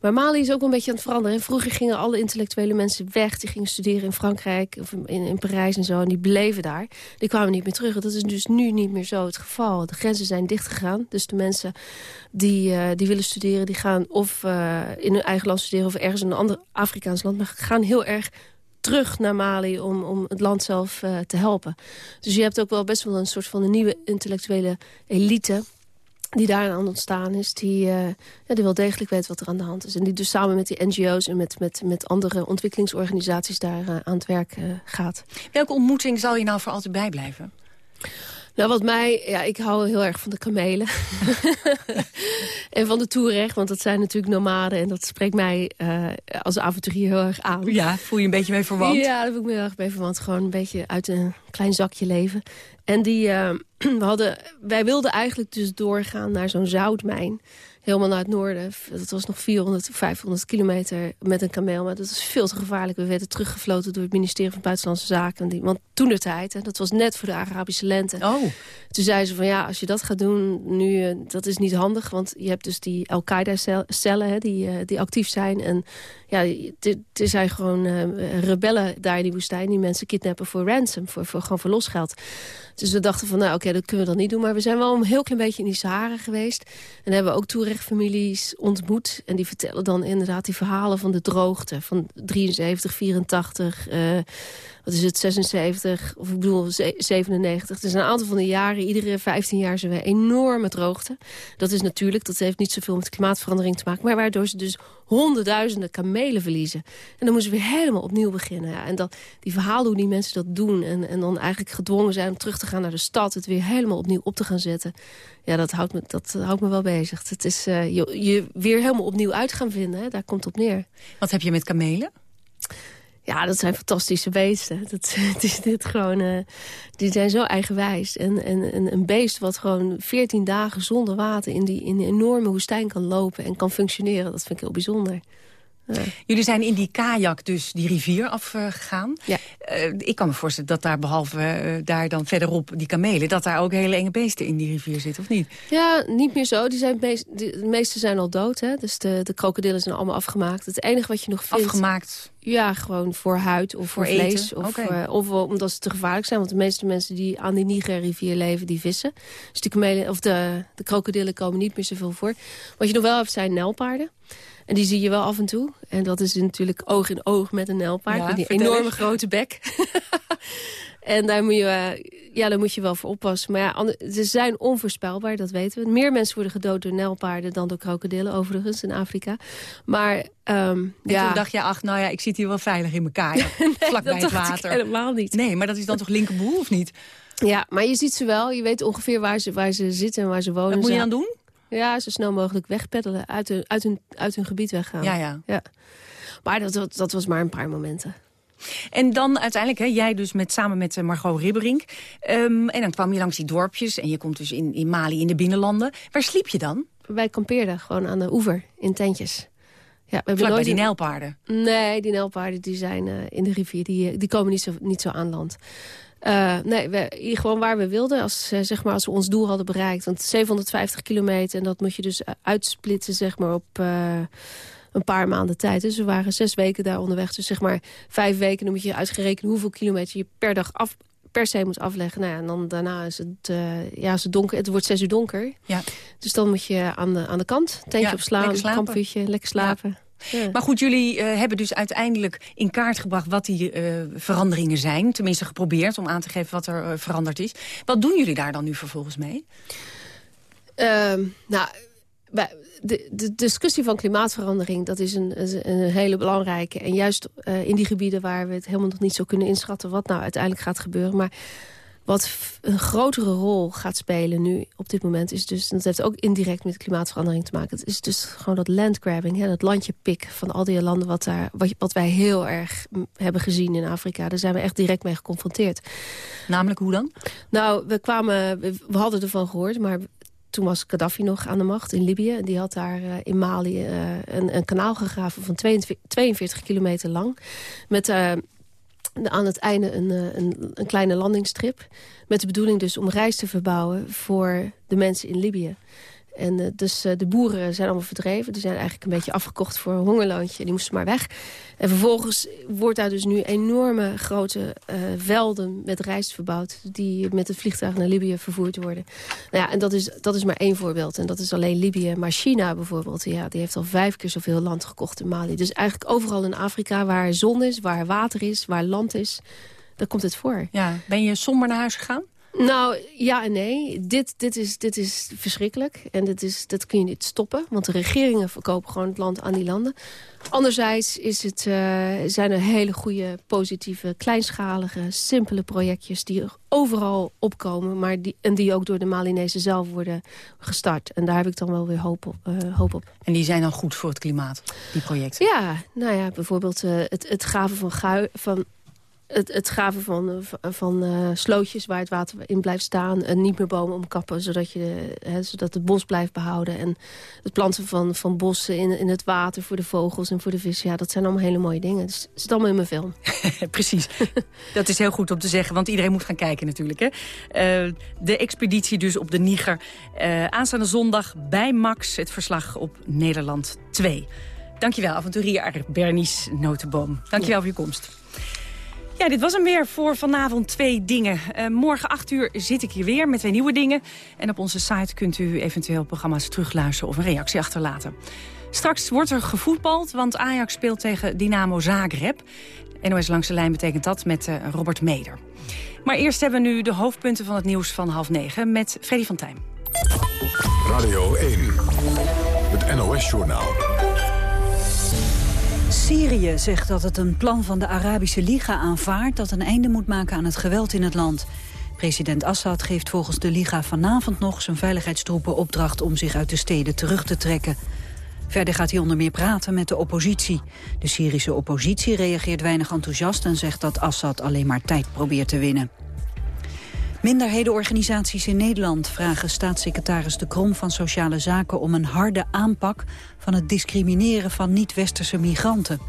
maar Mali is ook een beetje aan het veranderen. En vroeger gingen alle intellectuele mensen weg. Die gingen studeren in Frankrijk of in, in Parijs en zo. En die bleven daar. Die kwamen niet meer terug. Dat is dus nu niet meer zo het geval. De grenzen zijn dichtgegaan. Dus de mensen die, uh, die willen studeren... die gaan of uh, in hun eigen land studeren... of ergens in een ander Afrikaans land. Maar gaan heel erg terug naar Mali om, om het land zelf uh, te helpen. Dus je hebt ook wel best wel een soort van een nieuwe intellectuele elite die daar aan ontstaan is, die, uh, ja, die wel degelijk weet wat er aan de hand is. En die dus samen met die NGO's en met, met, met andere ontwikkelingsorganisaties daar uh, aan het werk gaat. Welke ontmoeting zal je nou voor altijd bijblijven? Nou, wat mij... Ja, ik hou heel erg van de kamelen. en van de toerrecht, want dat zijn natuurlijk nomaden. En dat spreekt mij uh, als avonturier heel erg aan. Ja, voel je een beetje mee verwant? Ja, daar voel ik me heel erg mee verwant. Gewoon een beetje uit een klein zakje leven. En die, uh, we hadden, wij wilden eigenlijk dus doorgaan naar zo'n zoutmijn. Helemaal naar het noorden. Dat was nog 400, 500 kilometer met een kameel. Maar dat was veel te gevaarlijk. We werden teruggefloten door het ministerie van Buitenlandse Zaken. Want toen de tijd, dat was net voor de Arabische lente. Oh. Toen zei ze van ja, als je dat gaat doen nu, uh, dat is niet handig. Want je hebt dus die Al-Qaeda-cellen die, uh, die actief zijn. En ja, er zijn gewoon uh, rebellen daar in die woestijn... die mensen kidnappen voor ransom, voor, voor, gewoon voor losgeld. Dus we dachten van, nou oké, okay, dat kunnen we dan niet doen. Maar we zijn wel een heel klein beetje in die Sahara geweest. En hebben we ook toerechtfamilies ontmoet. En die vertellen dan inderdaad die verhalen van de droogte. Van 73, 84 wat is het, 76, of ik bedoel 97. Er zijn een aantal van de jaren, iedere 15 jaar zijn we enorme droogte. Dat is natuurlijk, dat heeft niet zoveel met klimaatverandering te maken... maar waardoor ze dus honderdduizenden kamelen verliezen. En dan moeten we weer helemaal opnieuw beginnen. En dat, die verhalen hoe die mensen dat doen... En, en dan eigenlijk gedwongen zijn om terug te gaan naar de stad... het weer helemaal opnieuw op te gaan zetten... ja, dat houdt me, dat houdt me wel bezig. Het is uh, je, weer helemaal opnieuw uit gaan vinden, hè. daar komt op neer. Wat heb je met kamelen? Ja, dat zijn fantastische beesten. Dat, is dit gewoon, uh, die zijn zo eigenwijs. En, en, en, een beest wat gewoon 14 dagen zonder water in die, in die enorme woestijn kan lopen en kan functioneren, dat vind ik heel bijzonder. Jullie zijn in die kajak dus die rivier afgegaan. Ja. Uh, ik kan me voorstellen dat daar behalve uh, daar dan verderop die kamelen... dat daar ook hele enge beesten in die rivier zitten, of niet? Ja, niet meer zo. Die zijn de, de meeste zijn al dood, hè. Dus de, de krokodillen zijn allemaal afgemaakt. Het enige wat je nog vindt... Afgemaakt? Ja, gewoon voor huid of voor, voor vlees. Of, okay. uh, of omdat ze te gevaarlijk zijn. Want de meeste mensen die aan die Niger-rivier leven, die vissen. Dus die kamelen, of de, de krokodillen komen niet meer zoveel voor. Wat je nog wel hebt, zijn nijlpaarden. En die zie je wel af en toe. En dat is natuurlijk oog in oog met een nijlpaard. Ja, met die enorme eens. grote bek. en daar moet, je, ja, daar moet je wel voor oppassen. Maar ja, ze zijn onvoorspelbaar, dat weten we. Meer mensen worden gedood door nijlpaarden dan door krokodillen, overigens, in Afrika. Maar um, ja. toen dacht je, ach, nou ja, ik zit hier wel veilig in elkaar. nee, vlakbij het water. helemaal niet. Nee, maar dat is dan toch linkerboel, of niet? Ja, maar je ziet ze wel. Je weet ongeveer waar ze, waar ze zitten en waar ze wonen. Wat moet je dan doen? Ja, zo snel mogelijk wegpeddelen, uit hun, uit hun, uit hun gebied weggaan. Ja, ja. ja. Maar dat, dat, dat was maar een paar momenten. En dan uiteindelijk, hè, jij dus met, samen met Margot Ribberink. Um, en dan kwam je langs die dorpjes en je komt dus in, in Mali in de binnenlanden. Waar sliep je dan? Wij kampeerden gewoon aan de oever in tentjes. Ja, we Vlak bij die Nijlpaarden? Nee, die Nijlpaarden die zijn uh, in de rivier. Die, die komen niet zo, niet zo aan land. Uh, nee, we, gewoon waar we wilden. Als, uh, zeg maar, als we ons doel hadden bereikt. Want 750 kilometer. En dat moet je dus uitsplitsen zeg maar, op uh, een paar maanden tijd. Dus we waren zes weken daar onderweg. Dus zeg maar vijf weken. Dan moet je uitgerekenen hoeveel kilometer je per dag af, per se moet afleggen. Nou ja, en dan daarna is het, ja, is het donker. Het wordt zes uur donker. Ja. Dus dan moet je aan de, aan de kant. Tentje ja, op slaan, kampvuurtje, lekker slapen. Ja. Maar goed, jullie uh, hebben dus uiteindelijk in kaart gebracht wat die uh, veranderingen zijn. Tenminste geprobeerd om aan te geven wat er uh, veranderd is. Wat doen jullie daar dan nu vervolgens mee? nou, de, de, discussie van klimaatverandering, dat is een, een hele belangrijke. En juist in die gebieden waar we het helemaal nog niet zo kunnen inschatten... wat nou uiteindelijk gaat gebeuren. Maar wat een grotere rol gaat spelen nu op dit moment is dus... dat heeft ook indirect met klimaatverandering te maken. Het is dus gewoon dat landgrabbing, hè, dat landje pik van al die landen... Wat, daar, wat, wat wij heel erg hebben gezien in Afrika. Daar zijn we echt direct mee geconfronteerd. Namelijk hoe dan? Nou, we, kwamen, we, we hadden ervan gehoord, maar toen was Gaddafi nog aan de macht in Libië. En die had daar uh, in Mali uh, een, een, kanaal gegraven van 22, 42 kilometer lang. Met uh, aan het einde een, een, een, kleine landingsstrip. Met de bedoeling dus om reis te verbouwen voor de mensen in Libië. En uh, dus uh, de boeren zijn allemaal verdreven. Die zijn eigenlijk een beetje afgekocht voor een hongerloontje. Die moesten maar weg. En vervolgens wordt daar dus nu enorme grote uh, velden met rijst verbouwd... die met het vliegtuig naar Libië vervoerd worden. Nou ja, en dat is, dat is maar één voorbeeld. En dat is alleen Libië. Maar China bijvoorbeeld, ja, die heeft al vijf keer zoveel land gekocht in Mali. Dus eigenlijk overal in Afrika waar zon is, waar water is, waar land is... daar komt het voor. Ja, ben je somber naar huis gegaan? Nou, ja en nee. Dit, dit, is, dit is verschrikkelijk. En dit, is, dat kun je niet stoppen. Want de regeringen verkopen gewoon het land aan die landen. Anderzijds is het, uh, zijn er hele goede, positieve, kleinschalige, simpele projectjes... die er overal opkomen. Maar die, en die ook door de Malinezen zelf worden gestart. En daar heb ik dan wel weer hoop op. Uh, hoop op. En die zijn dan goed voor het klimaat, die projecten? Ja, nou ja, bijvoorbeeld uh, het, het graven van, gui, van het, het graven van, van uh, slootjes waar het water in blijft staan. En niet meer bomen omkappen, zodat, je, hè, zodat het bos blijft behouden. En het planten van, van bossen in, in het water voor de vogels en voor de vissen. Ja, dat zijn allemaal hele mooie dingen. Dus het zit allemaal in mijn film. Precies. dat is heel goed om te zeggen, want iedereen moet gaan kijken natuurlijk. Hè? Uh, de expeditie dus op de Niger. Uh, aanstaande zondag bij Max, het verslag op Nederland 2. Dankjewel, avonturier Bernice Notenboom. Dankjewel ja. voor je komst. Ja, dit was hem weer voor vanavond twee dingen. Uh, morgen 8 uur zit ik hier weer met twee nieuwe dingen. En op onze site kunt u eventueel programma's terugluisteren of een reactie achterlaten. Straks wordt er gevoetbald, want Ajax speelt tegen Dynamo Zagreb. NOS Langs de Lijn betekent dat met uh, Robert Meder. Maar eerst hebben we nu de hoofdpunten van het nieuws van half negen met Freddy van Tijn. Radio 1, het NOS-journaal. Syrië zegt dat het een plan van de Arabische Liga aanvaardt... dat een einde moet maken aan het geweld in het land. President Assad geeft volgens de Liga vanavond nog zijn veiligheidstroepen opdracht... om zich uit de steden terug te trekken. Verder gaat hij onder meer praten met de oppositie. De Syrische oppositie reageert weinig enthousiast... en zegt dat Assad alleen maar tijd probeert te winnen. Minderhedenorganisaties in Nederland vragen staatssecretaris De Krom van Sociale Zaken om een harde aanpak van het discrimineren van niet-westerse migranten.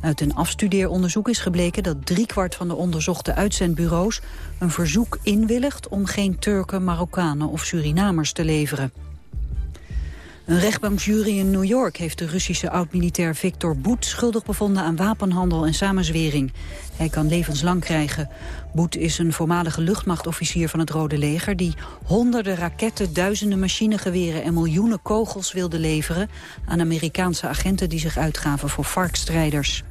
Uit een afstudeeronderzoek is gebleken dat driekwart van de onderzochte uitzendbureaus een verzoek inwilligt om geen Turken, Marokkanen of Surinamers te leveren. Een rechtbankjury in New York heeft de Russische oud-militair Victor Boet schuldig bevonden aan wapenhandel en samenzwering. Hij kan levenslang krijgen. Boet is een voormalige luchtmachtofficier van het Rode Leger... die honderden raketten, duizenden machinegeweren en miljoenen kogels wilde leveren... aan Amerikaanse agenten die zich uitgaven voor varkstrijders.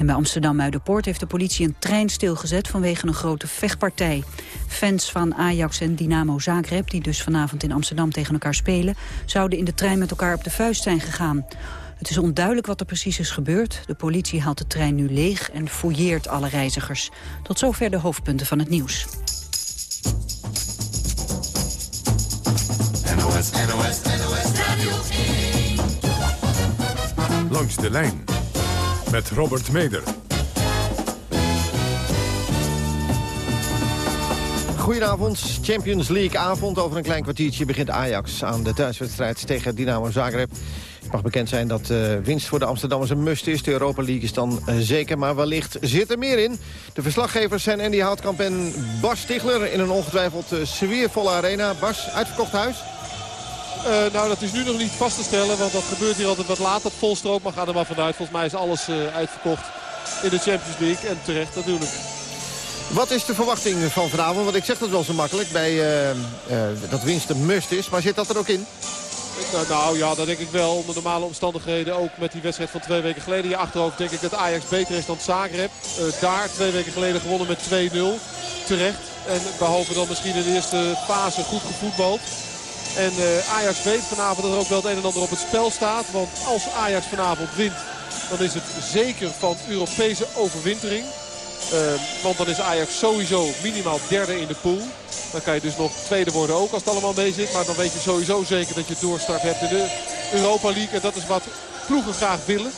En bij Amsterdam-Muiderpoort heeft de politie een trein stilgezet vanwege een grote vechtpartij. Fans van Ajax en Dynamo Zagreb, die dus vanavond in Amsterdam tegen elkaar spelen, zouden in de trein met elkaar op de vuist zijn gegaan. Het is onduidelijk wat er precies is gebeurd. De politie haalt de trein nu leeg en fouilleert alle reizigers. Tot zover de hoofdpunten van het nieuws. NOS, NOS, NOS Radio Langs de lijn met Robert Meder. Goedenavond, Champions League avond. Over een klein kwartiertje begint Ajax aan de thuiswedstrijd tegen Dynamo Zagreb. Het mag bekend zijn dat uh, winst voor de Amsterdammers een must is. De Europa League is dan uh, zeker, maar wellicht zit er meer in. De verslaggevers zijn Andy Houtkamp en Bas Stigler... in een ongetwijfeld uh, sfeervolle arena. Bas, uitverkocht huis? Nou, dat is nu nog niet vast te stellen, want dat gebeurt hier altijd wat laat. Dat volstroop, maar ga er maar vanuit. Volgens mij is alles uitverkocht in de Champions League. En terecht natuurlijk. Wat is de verwachting van vanavond? Want ik zeg dat wel zo makkelijk, bij, uh, dat winst een must is. Maar zit dat er ook in? Nou, nou, ja, dat denk ik wel. Onder normale omstandigheden, ook met die wedstrijd van twee weken geleden. Je achterhoofd denk ik dat Ajax beter is dan Zagreb. daar twee weken geleden gewonnen met 2-0. Terecht. En behalve dan misschien in de eerste fase goed gevoetbald. En Ajax weet vanavond dat er ook wel het een en ander op het spel staat. Want als Ajax vanavond wint, dan is het zeker van Europese overwintering. Uh, want dan is Ajax sowieso minimaal derde in de pool. Dan kan je dus nog tweede worden ook als het allemaal mee zit. Maar dan weet je sowieso zeker dat je doorstart hebt in de Europa League. En dat is wat ploegen graag willen.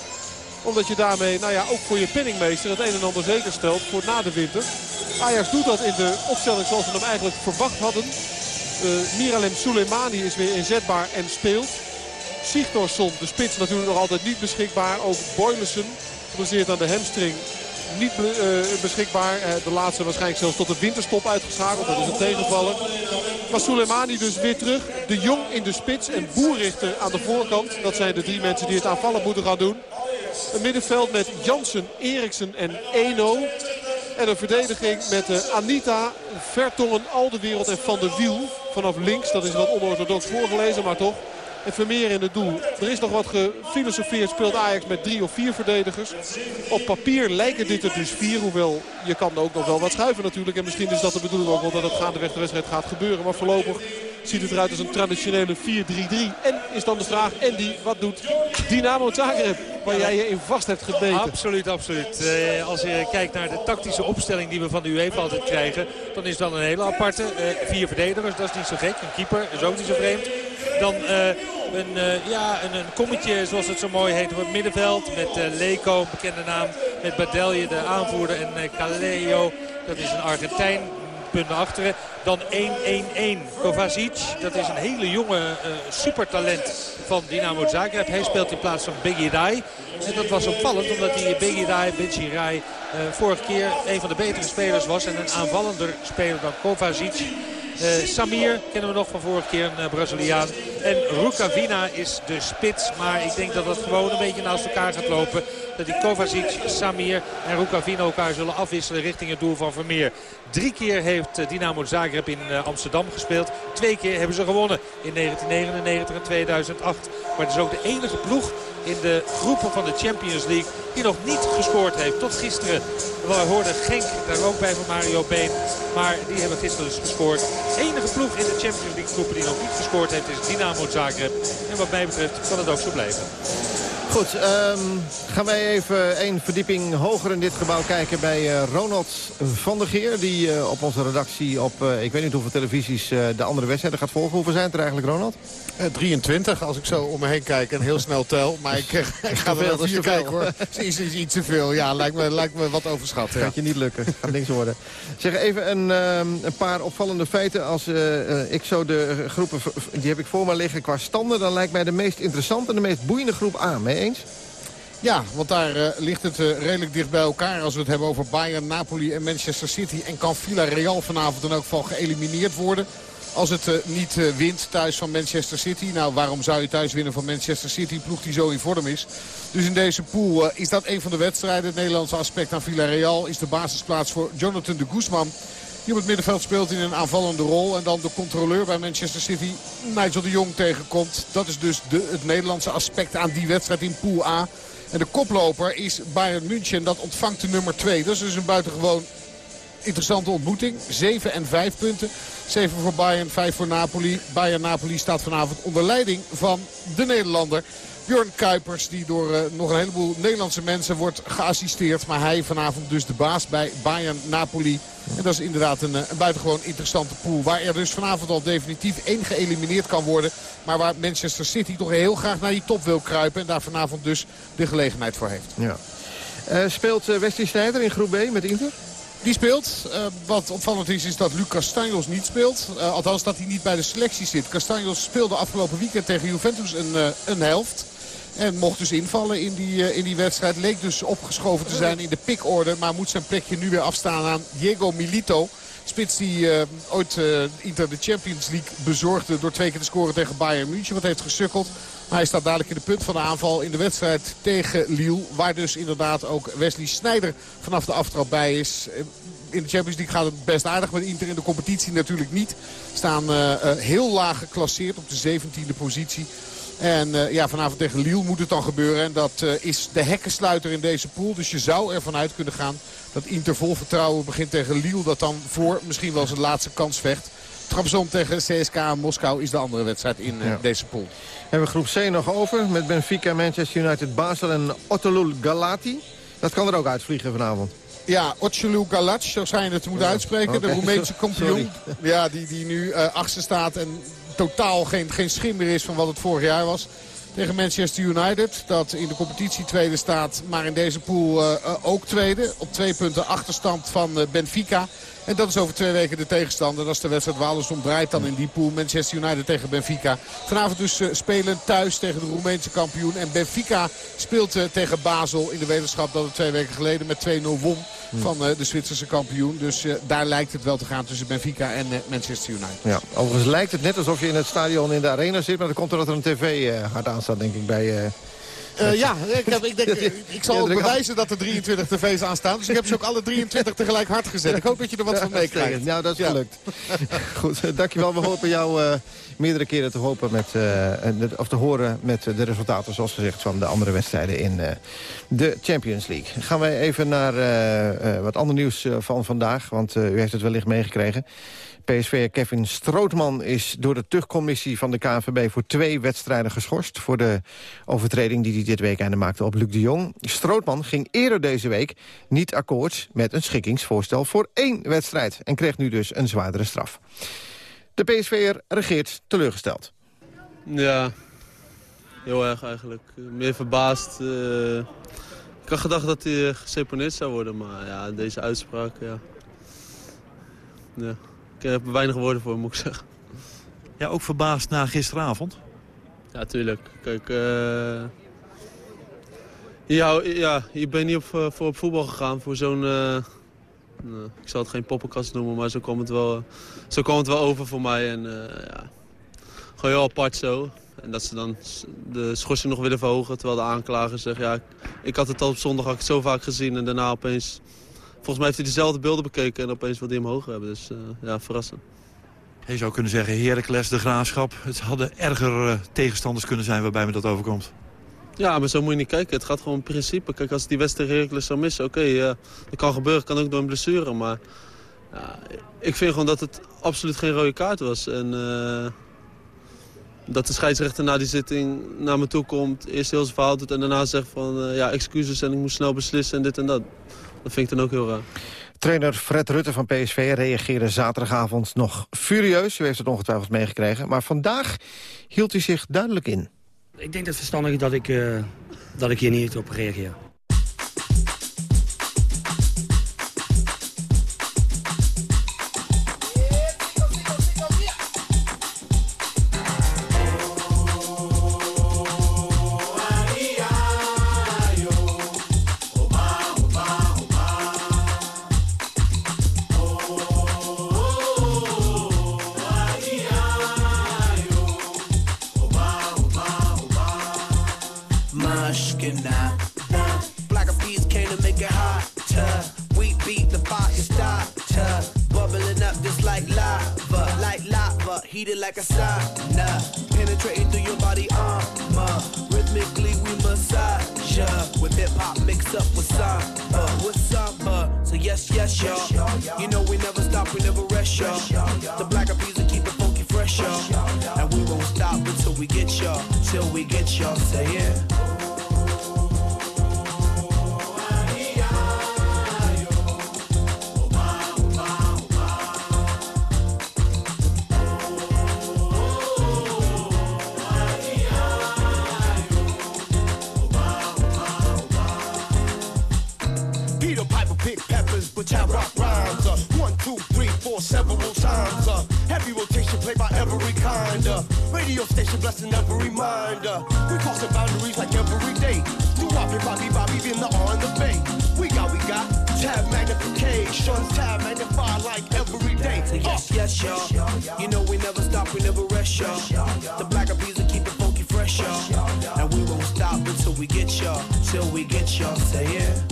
Omdat je daarmee nou ja, ook voor je penningmeester het een en ander zeker stelt voor na de winter. Ajax doet dat in de opstelling zoals we hem eigenlijk verwacht hadden. Uh, Miralem Soleimani is weer inzetbaar en speelt. Sigtorsson, de spits, natuurlijk nog altijd niet beschikbaar. Ook Boylussen, gebaseerd aan de hamstring, niet uh, beschikbaar. Uh, de laatste waarschijnlijk zelfs tot de winterstop uitgeschakeld. Dat is een tegenvaller. Maar dus weer terug. De Jong in de spits en Boerrichter aan de voorkant. Dat zijn de drie mensen die het aanvallen moeten gaan doen. Een middenveld met Jansen, Eriksen en Eno. En een verdediging met uh, Anita, Vertongen, Aldewereld en Van der Wiel. Vanaf links, dat is wat onorthodox voorgelezen, maar toch. En Vermeer in het doel. Er is nog wat gefilosofeerd. Speelt Ajax met drie of vier verdedigers. Op papier lijken dit er dus vier. Hoewel je kan ook nog wel wat schuiven natuurlijk. En misschien is dat de bedoeling ook wel dat het gaandeweg de wedstrijd gaat gebeuren. Maar voorlopig ziet het eruit als een traditionele 4-3-3. En is dan de vraag, Andy, wat doet Dynamo Zagreb? Waar jij je in vast hebt gebeten. Absoluut, absoluut. Uh, als je kijkt naar de tactische opstelling die we van de UEFA altijd krijgen... dan is dat een hele aparte. Uh, vier verdedigers, dat is niet zo gek. Een keeper is ook niet zo vreemd. Dan uh, een, uh, ja, een, kommetje, zoals het zo mooi heet, op het middenveld. Met uh, Leco, een bekende naam. Met Badelje, de aanvoerder. En Caleo, dat is een Argentijn punten achteren. Dan 1-1-1. Kovacic, dat is een hele jonge supertalent van Dynamo Zagreb. Hij speelt in plaats van Biggie Rai. En dat was opvallend omdat die Biggie Rai, Biggie Rai, vorige keer een van de betere spelers was. En een aanvallender speler dan Kovacic. Uh, Samir kennen we nog van vorige keer, een uh, Braziliaan. En Rukavina is de spits. Maar ik denk dat dat gewoon een beetje naast elkaar gaat lopen. Dat die Kovacic, Samir en Rukavina elkaar zullen afwisselen richting het doel van Vermeer. Drie keer heeft uh, Dynamo Zagreb in Amsterdam gespeeld. Twee keer hebben ze gewonnen in 1999 en 2008. Maar het is ook de enige ploeg in de groepen van de Champions League die nog niet gescoord heeft. Tot gisteren we hoorden Genk daar ook bij van Mario Been. Maar die hebben gisteren dus gescoord. Enige ploeg in de Champions League groepen die nog niet gescoord heeft is Dynamo Zagreb. En wat mij betreft kan het ook zo blijven. Goed, um, gaan wij even één verdieping hoger in dit gebouw kijken bij uh, Ronald van der Geer. Die uh, op onze redactie op, uh, ik weet niet hoeveel televisies de andere wedstrijden gaat volgen. Hoeveel zijn het er eigenlijk, Ronald? 23, als ik zo om me heen kijk en heel snel tel. Maar ik, ik ga wel vier kijken hoor. is, is iets te veel. Ja, lijkt me, lijkt me wat overschat. Ja. Gaat je niet lukken. Gaat niks worden. Zeg even een, um, een paar opvallende feiten. Als ik zo de groepen, die heb ik voor me liggen qua standen... dan lijkt mij de meest interessante en de meest boeiende groep A. Mee Ja, want daar uh, ligt het uh, redelijk dicht bij elkaar als we het hebben over Bayern, Napoli en Manchester City. En kan Villarreal vanavond in elk geval geëlimineerd worden. Als het uh, niet wint thuis van Manchester City. Nou, waarom zou je thuis winnen van Manchester City? Ploeg die zo in vorm is. Dus in deze pool is dat een van de wedstrijden. Het Nederlandse aspect aan Villarreal is de basisplaats voor Jonathan de Guzman. Die op het middenveld speelt in een aanvallende rol. En dan de controleur bij Manchester City, Nigel de Jong, tegenkomt. Dat is dus de, het Nederlandse aspect aan die wedstrijd in pool A. En de koploper is Bayern München. Dat ontvangt de nummer 2. Dat is dus een buitengewoon interessante ontmoeting. 7 en 5 punten. 7 voor Bayern, 5 voor Napoli. Bayern-Napoli staat vanavond onder leiding van de Nederlander. Björn Kuipers, die door uh, nog een heleboel Nederlandse mensen wordt geassisteerd. Maar hij vanavond dus de baas bij Bayern-Napoli. En dat is inderdaad een, een buitengewoon interessante pool. Waar er dus vanavond al definitief één geëlimineerd kan worden. Maar waar Manchester City toch heel graag naar die top wil kruipen. En daar vanavond dus de gelegenheid voor heeft. Ja. Uh, speelt Wesley Sneijder in groep B met Inter? Die speelt. Uh, wat opvallend is, is dat Luc Castanjos niet speelt. Uh, althans dat hij niet bij de selectie zit. Castanjos speelde afgelopen weekend tegen Juventus een, uh, een helft. En mocht dus invallen in die, in die wedstrijd. Leek dus opgeschoven te zijn in de pickorde. Maar moet zijn plekje nu weer afstaan aan Diego Milito. Spits die uh, ooit uh, Inter de Champions League bezorgde door twee keer te scoren tegen Bayern München. Wat heeft gesukkeld. Maar hij staat dadelijk in de punt van de aanval in de wedstrijd tegen Lille. Waar dus inderdaad ook Wesley Sneijder vanaf de aftrap bij is. In de Champions League gaat het best aardig met Inter. In de competitie natuurlijk niet. Staan heel laag geclasseerd op de 17e positie. En uh, ja, vanavond tegen Lille moet het dan gebeuren. En dat uh, is de hekkensluiter in deze pool. Dus je zou ervan uit kunnen gaan dat Inter vol vertrouwen begint tegen Lille. Dat dan voor misschien wel zijn laatste kans vecht. Trabzon tegen CSK Moskou is de andere wedstrijd in ja. deze pool. Hebben we groep C nog over met Benfica, Manchester United, Basel en Otelul Galati. Dat kan er ook uitvliegen vanavond. Ja, Otjelu Galac, zo je het moeten uitspreken. Okay. De Roemeense kampioen. Ja, die, die nu uh, achtste staat en totaal geen, geen schim meer is van wat het vorig jaar was. Tegen Manchester United, dat in de competitie tweede staat, maar in deze pool uh, ook tweede. Op twee punten achterstand van uh, Benfica. En dat is over twee weken de tegenstander. Dat is de wedstrijd Walesom draait dan in die pool. Manchester United tegen Benfica. Vanavond dus uh, spelen thuis tegen de Roemeense kampioen. En Benfica speelt uh, tegen Basel in de wetenschap dat het twee weken geleden met 2-0 won van uh, de Zwitserse kampioen. Dus daar lijkt het wel te gaan tussen Benfica en Manchester United. Ja, overigens lijkt het net alsof je in het stadion in de arena zit. Maar dan komt er dat er een tv hard aan staat denk ik bij... Uh, ja, ik, heb, ik, denk, ik zal ook bewijzen dat er 23 tv's aanstaan. Dus ik heb ze ook alle 23 tegelijk hard gezet. Ik hoop dat je er wat van meekrijgt. Nou, dat is gelukt. Goed, dankjewel. We hopen jou uh, meerdere keren te, hopen met, uh, of te horen met de resultaten, zoals gezegd, van de andere wedstrijden in de Champions League. Gaan wij even naar wat ander nieuws van vandaag, want u heeft het wellicht meegekregen. PSV Kevin Strootman is door de tuchtcommissie van de KNVB... voor twee wedstrijden geschorst voor de overtreding die hij dit week einde maakte op Luc de Jong. Strootman ging eerder deze week niet akkoord met een schikkingsvoorstel voor één wedstrijd... en kreeg nu dus een zwaardere straf. De PSV'er regeert teleurgesteld. Ja, heel erg eigenlijk. Meer verbaasd. Uh, ik had gedacht dat hij geseponeerd zou worden, maar ja, deze uitspraak, ja. ja. Ik heb er weinig woorden voor, moet ik zeggen. Ja, ook verbaasd na gisteravond? Ja, tuurlijk. Kijk, uh, ja, ja, je bent niet op, voor op voetbal gegaan, voor zo'n... Uh, ik zal het geen poppenkast noemen, maar zo kwam het wel, zo kwam het wel over voor mij. En, ja, gewoon heel apart zo. En dat ze dan de schorsing nog willen verhogen. Terwijl de aanklager zegt, ja, ik had het al op zondag had ik het zo vaak gezien. En daarna opeens, volgens mij heeft hij dezelfde beelden bekeken. En opeens wil hij hem hoger hebben. Dus uh, ja, verrassend. Je zou kunnen zeggen, Heracles, de Graafschap. Het hadden erger uh, tegenstanders kunnen zijn waarbij me dat overkomt. Ja, maar zo moet je niet kijken. Het gaat gewoon om principe. Kijk, als die wedstrijd Heracles zou missen, oké, okay, uh, dat kan gebeuren. kan ook door een blessure. Maar ja, ik vind gewoon dat het absoluut geen rode kaart was. En dat de scheidsrechter na die zitting naar me toe komt, eerst heel zijn verhaal doet en daarna zegt van uh, ja, excuses en ik moest snel beslissen en dit en dat. Dat vind ik dan ook heel raar. Trainer Fred Rutte van PSV reageerde zaterdagavond nog furieus. U heeft het ongetwijfeld meegekregen. Maar vandaag hield hij zich duidelijk in. Ik denk dat het verstandig is dat ik, uh, dat ik hier niet op reageer. Yeah. Radio station blessing every mind. Uh, we crossing boundaries like every day. Do Bobby, Bobby, Bobby, in the on the bay. We got, we got tab magnification, tab magnify like every day. So yes, yes, y'all. You know we never stop, we never rest, y'all. The black bees will keep it funky fresh, y'all. And we won't stop until we get y'all, till we get y'all. Say yeah.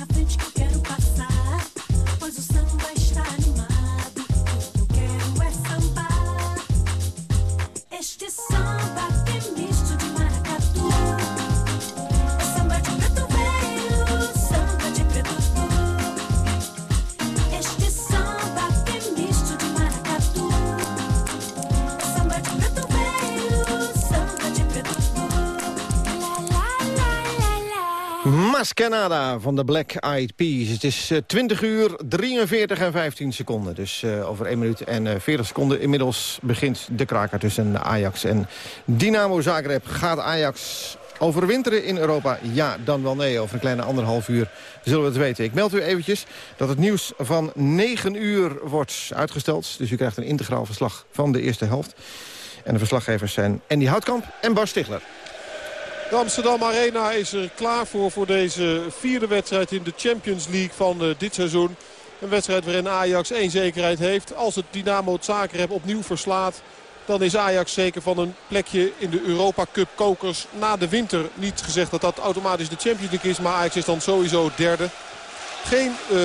Mascanada van de Black Eyed Peas. Het is uh, 20 uur 43 en 15 seconden. Dus uh, over 1 minuut en uh, 40 seconden. Inmiddels begint de kraker tussen Ajax en Dynamo Zagreb. Gaat Ajax overwinteren in Europa? Ja, dan wel nee. Over een kleine anderhalf uur zullen we het weten. Ik meld u eventjes dat het nieuws van 9 uur wordt uitgesteld. Dus u krijgt een integraal verslag van de eerste helft. En de verslaggevers zijn Andy Houtkamp en Bas Stigler. De Amsterdam Arena is er klaar voor voor deze vierde wedstrijd in de Champions League van uh, dit seizoen. Een wedstrijd waarin Ajax één zekerheid heeft. Als het Dynamo Zagreb opnieuw verslaat, dan is Ajax zeker van een plekje in de Europa Cup kokers na de winter. Niet gezegd dat dat automatisch de Champions League is, maar Ajax is dan sowieso derde. Geen uh,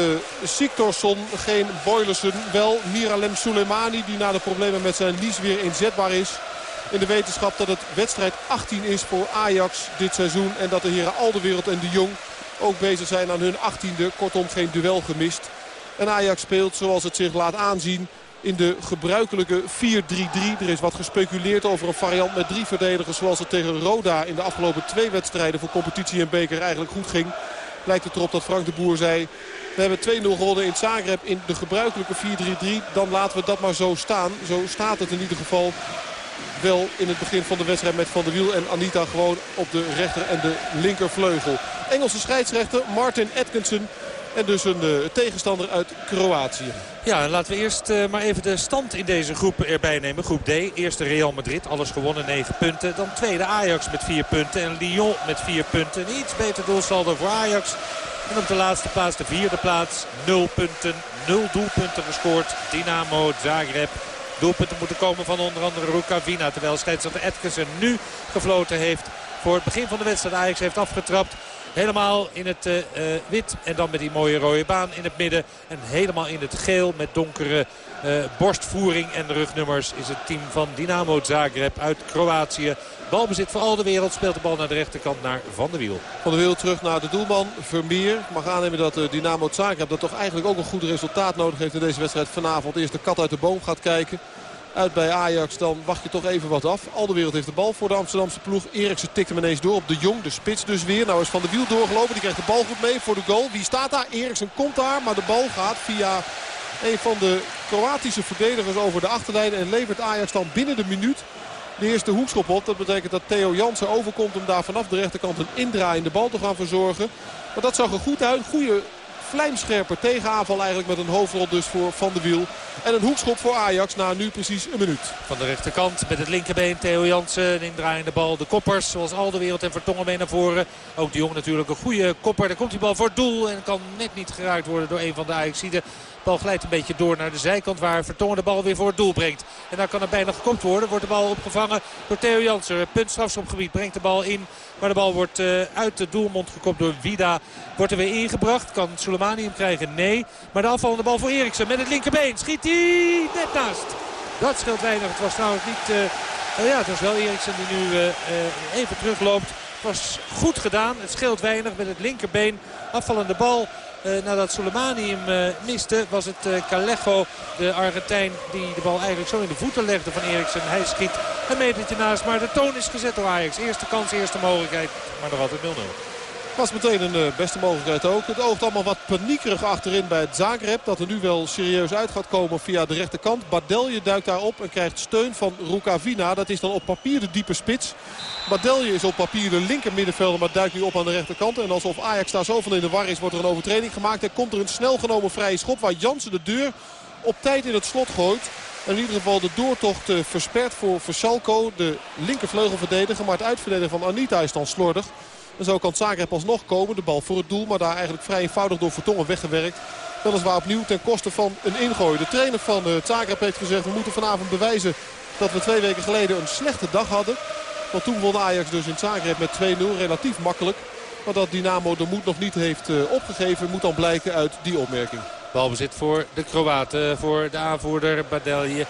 Siktorsson, geen Boylersen. Wel Miralem Soleimani die na de problemen met zijn lies weer inzetbaar is. In de wetenschap dat het wedstrijd 18 is voor Ajax dit seizoen. En dat de heren Alderwereld en de Jong ook bezig zijn aan hun 18e. Kortom geen duel gemist. En Ajax speelt zoals het zich laat aanzien in de gebruikelijke 4-3-3. Er is wat gespeculeerd over een variant met drie verdedigers... zoals het tegen Roda in de afgelopen twee wedstrijden voor competitie en beker eigenlijk goed ging. Lijkt het erop dat Frank de Boer zei... We hebben 2-0 gewonnen in Zagreb in de gebruikelijke 4-3-3. Dan laten we dat maar zo staan. Zo staat het in ieder geval wel in het begin van de wedstrijd met Van der Wiel en Anita gewoon op de rechter en de linkervleugel. Engelse scheidsrechter Martin Atkinson en dus een uh, tegenstander uit Kroatië. Ja, laten we eerst uh, maar even de stand in deze groep erbij nemen. Groep D, eerste Real Madrid, alles gewonnen, 9 punten. Dan tweede Ajax met 4 punten en Lyon met 4 punten. Iets beter doelsaldo voor Ajax. En op de laatste plaats, de vierde plaats, 0 punten, 0 doelpunten gescoord. Dynamo Zagreb. Doelpunten moeten komen van onder andere Rukavina. Terwijl scheidsrechter Atkinson nu gefloten heeft voor het begin van de wedstrijd. Ajax heeft afgetrapt. Helemaal in het uh, wit en dan met die mooie rode baan in het midden. En helemaal in het geel met donkere uh, borstvoering en rugnummers is het team van Dynamo Zagreb uit Kroatië. Balbezit voor al de wereld. Speelt de bal naar de rechterkant naar Van der Wiel. Van der Wiel terug naar de doelman Vermeer. Mag aannemen dat Dynamo Zagreb dat toch eigenlijk ook een goed resultaat nodig heeft in deze wedstrijd vanavond. Eerst de kat uit de boom gaat kijken uit bij Ajax, dan wacht je toch even wat af. Al de wereld heeft de bal voor de Amsterdamse ploeg. Eriksen tikt hem ineens door op de Jong, de spits dus weer. Nou is Van de Wiel doorgelopen, die krijgt de bal goed mee voor de goal. Wie staat daar? Eriksen komt daar, maar de bal gaat via een van de Kroatische verdedigers over de achterlijn. En levert Ajax dan binnen de minuut de eerste hoekschop op. Dat betekent dat Theo Jansen overkomt om daar vanaf de rechterkant een indraaiende bal te gaan verzorgen. Maar dat zag er goed uit. Goede vlijmscherpe tegenaanval eigenlijk met een hoofdrol dus voor Van de Wiel. En een hoekschop voor Ajax na nu precies een minuut. Van de rechterkant met het linkerbeen Theo Jansen. Indraaiende bal. De koppers zoals al de wereld en Vertongen mee naar voren. Ook de Jong natuurlijk een goede kopper. Daar komt die bal voor het doel en kan net niet geraakt worden door een van de Ajaxiden. Bal glijdt een beetje door naar de zijkant waar Vertongen de bal weer voor het doel brengt. En daar kan er bijna gekopt worden. Wordt de bal opgevangen door Theo Jansen. Punt strafschopgebied brengt de bal in. Maar de bal wordt uh, uit de doelmond gekopt door Vida. Wordt er weer ingebracht. Kan Soleimani hem krijgen? Nee. Maar de afvallende bal voor Eriksen met het linkerbeen. Schiet hij net naast. Dat scheelt weinig. Het was trouwens niet... Uh, oh ja, het was wel Eriksen die nu uh, even terugloopt. Het was goed gedaan. Het scheelt weinig met het linkerbeen. Afvallende bal nadat Soleimani hem uh, miste was het uh, Callejo, de Argentijn, die de bal eigenlijk zo in de voeten legde van Eriksen. Hij schiet een metertje naast, maar de toon is gezet door Ajax. Eerste kans, eerste mogelijkheid, maar nog altijd 0-0. Was meteen een beste mogelijkheid ook. Het oogt allemaal wat paniekerig achterin bij het Zagreb. Dat er nu wel serieus uit gaat komen via de rechterkant. Badelje duikt daarop en krijgt steun van Rukavina. Dat is dan op papier de diepe spits. Badelje is op papier de linker middenvelder, maar duikt nu op aan de rechterkant. En alsof Ajax daar zo van in de war is, wordt er een overtreding gemaakt. Er komt er een snel genomen vrije schop waar Jansen de deur op tijd in het slot gooit. En in ieder geval de doortocht uh, verspert voor Versalco, de linkervleugelverdediger. Maar het uitverdedigen van Anita is dan slordig. En zo kan Zagreb alsnog komen. De bal voor het doel, maar daar eigenlijk vrij eenvoudig door Vertongen weggewerkt. Weliswaar opnieuw ten koste van een ingooi. De trainer van uh, Zagreb heeft gezegd, we moeten vanavond bewijzen dat we twee weken geleden een slechte dag hadden. Want toen won Ajax dus in Zagreb met 2-0 relatief makkelijk. Maar dat Dynamo de moed nog niet heeft uh, opgegeven moet dan blijken uit die opmerking. Balbezit voor de Kroaten, voor de aanvoerder Badelje.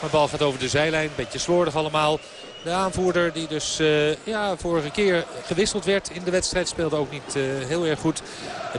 Maar de bal gaat over de zijlijn, beetje slordig allemaal. De aanvoerder die dus uh, ja, vorige keer gewisseld werd in de wedstrijd speelde ook niet uh, heel erg goed.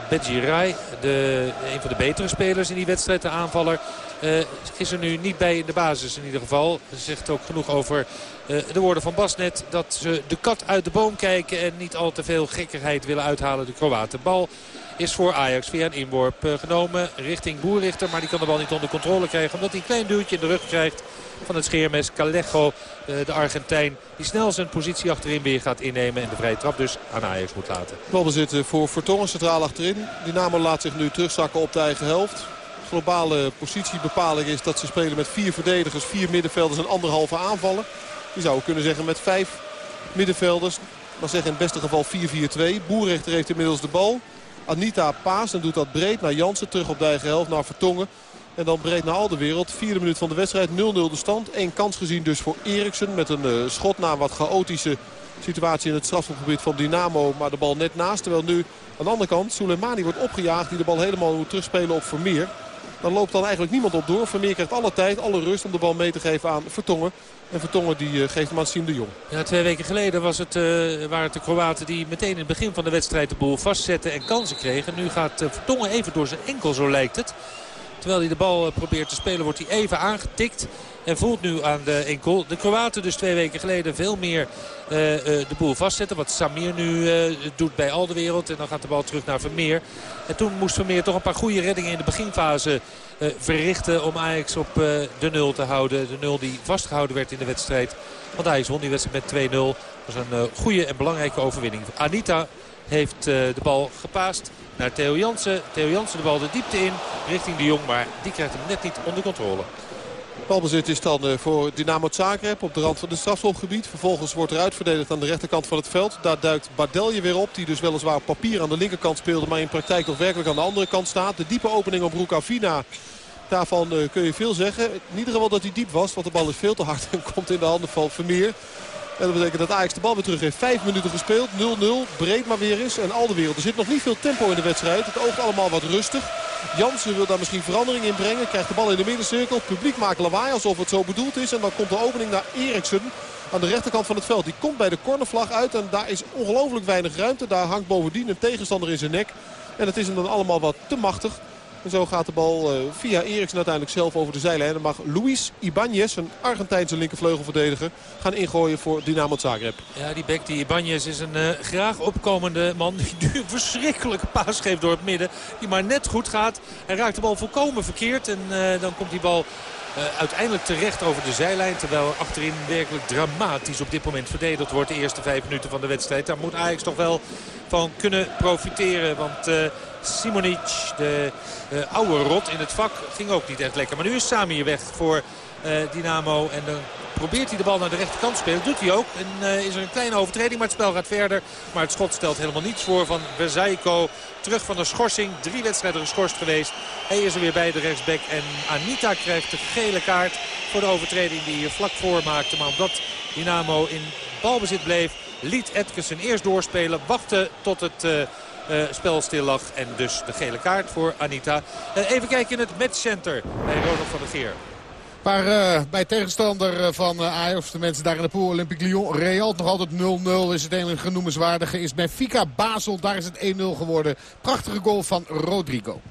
Benji Rai, de, een van de betere spelers in die wedstrijd, de aanvaller, uh, is er nu niet bij in de basis in ieder geval. Dat zegt ook genoeg over de woorden van Basnet. Dat ze de kat uit de boom kijken en niet al te veel gekkigheid willen uithalen. De Kroaten bal is voor Ajax via een inworp genomen richting Boerrichter. Maar die kan de bal niet onder controle krijgen omdat hij een klein duwtje in de rug krijgt van het scheermes. Callejo, de Argentijn, die snel zijn positie achterin weer gaat innemen. En de vrije trap dus aan Ajax moet laten. Balbezit voor Vertongen centraal achterin. Dynamo laat zich nu terugzakken op de eigen helft. Globale positiebepaling is dat ze spelen met vier verdedigers, vier middenvelders en anderhalve aanvallen. Je zou kunnen zeggen met vijf middenvelders. Maar zeggen in het beste geval 4-4-2. Boerrechter heeft inmiddels de bal. Anita paast en doet dat breed naar Jansen. Terug op de eigen helft naar Vertongen. En dan breed naar al de wereld. Vierde minuut van de wedstrijd. 0-0 de stand. Eén kans gezien dus voor Eriksen. Met een uh, schot naar wat chaotische situatie in het strafschopgebied van Dynamo. Maar de bal net naast. Terwijl nu aan de andere kant Soleimani wordt opgejaagd. Die de bal helemaal moet terugspelen op Vermeer. Dan loopt dan eigenlijk niemand op door. Vermeer krijgt alle tijd, alle rust om de bal mee te geven aan Vertongen. En Vertongen die uh, geeft hem aan Siem de Jong. Ja, twee weken geleden was het, uh, waren het de Kroaten die meteen in het begin van de wedstrijd de boel vastzetten en kansen kregen. Nu gaat Vertongen even door zijn enkel, zo lijkt het. Terwijl hij de bal probeert te spelen wordt hij even aangetikt. En voelt nu aan de enkel. De Kroaten dus twee weken geleden veel meer uh, uh, de boel vastzetten. Wat Samir nu doet bij al de wereld. En dan gaat de bal terug naar Vermeer. En toen moest Vermeer toch een paar goede reddingen in de beginfase verrichten. Om Ajax op de nul te houden. De nul die vastgehouden werd in de wedstrijd. Want Ajax won die wedstrijd met 2-0. Dat was een goede en belangrijke overwinning. Anita heeft de bal gepaast naar Theo Jansen. Theo Jansen de bal de diepte in richting de Jong. Maar die krijgt hem net niet onder controle. Balbezit is dan voor Dynamo Zagreb op de rand van het strafschopgebied. Vervolgens wordt er uitverdedigd aan de rechterkant van het veld. Daar duikt Badelje weer op. Die dus weliswaar papier aan de linkerkant speelde. Maar in praktijk toch werkelijk aan de andere kant staat. De diepe opening op Rukavina. Daarvan uh, kun je veel zeggen. In ieder geval dat hij diep was. Want de bal is veel te hard en komt in de handen van Vermeer. En dat betekent dat Ajax de bal weer terug heeft. Vijf minuten gespeeld. 0-0. Breed maar weer is. En al de wereld. Er zit nog niet veel tempo in de wedstrijd. Het oogt allemaal wat rustig. Jansen wil daar misschien verandering in brengen. Krijgt de bal in de middencirkel. Publiek maakt lawaai alsof het zo bedoeld is. En dan komt de opening naar Eriksen. Aan de rechterkant van het veld. Die komt bij de cornervlag uit. En daar is ongelooflijk weinig ruimte. Daar hangt bovendien een tegenstander in zijn nek. En het is hem dan allemaal wat te machtig. En zo gaat de bal uh, via Eriksen uiteindelijk zelf over de zijlijn. En dan mag Luis Ibanez, een Argentijnse linkervleugelverdediger, gaan ingooien voor Dynamo Zagreb. Ja, die bek, die Ibanez, is een uh, graag opkomende man die nu een verschrikkelijke paas geeft door het midden. Die maar net goed gaat. Hij raakt de bal volkomen verkeerd en uh, dan komt die bal... Uh, uiteindelijk terecht over de zijlijn. Terwijl achterin werkelijk dramatisch op dit moment verdedigd wordt. De eerste vijf minuten van de wedstrijd. Daar moet Ajax toch wel van kunnen profiteren. Want uh, Simonic, de uh, oude rot in het vak, ging ook niet echt lekker. Maar nu is Samir weg voor Dynamo. En dan probeert hij de bal naar de rechterkant te spelen. Doet hij ook. En uh, is er een kleine overtreding, maar het spel gaat verder. Maar het schot stelt helemaal niets voor van Verzaiko. Terug van de schorsing. Drie wedstrijden geschorst geweest. Hij is er weer bij de rechtsback. En Anita krijgt de gele kaart voor de overtreding die hier vlak voor maakte. Maar omdat Dynamo in balbezit bleef, liet Edkersen eerst doorspelen. Wachten tot het... Uh, uh, spel stil lag. En dus de gele kaart voor Anita. Even kijken in het matchcenter bij Ronald van der Geer. Maar uh, bij tegenstander van uh, Ajax, de mensen daar in de pool, Olympique Lyon, Real nog altijd 0-0 is het enige noemenswaardige. Is Benfica Basel, daar is het 1-0 geworden. Prachtige goal van Rodrigo.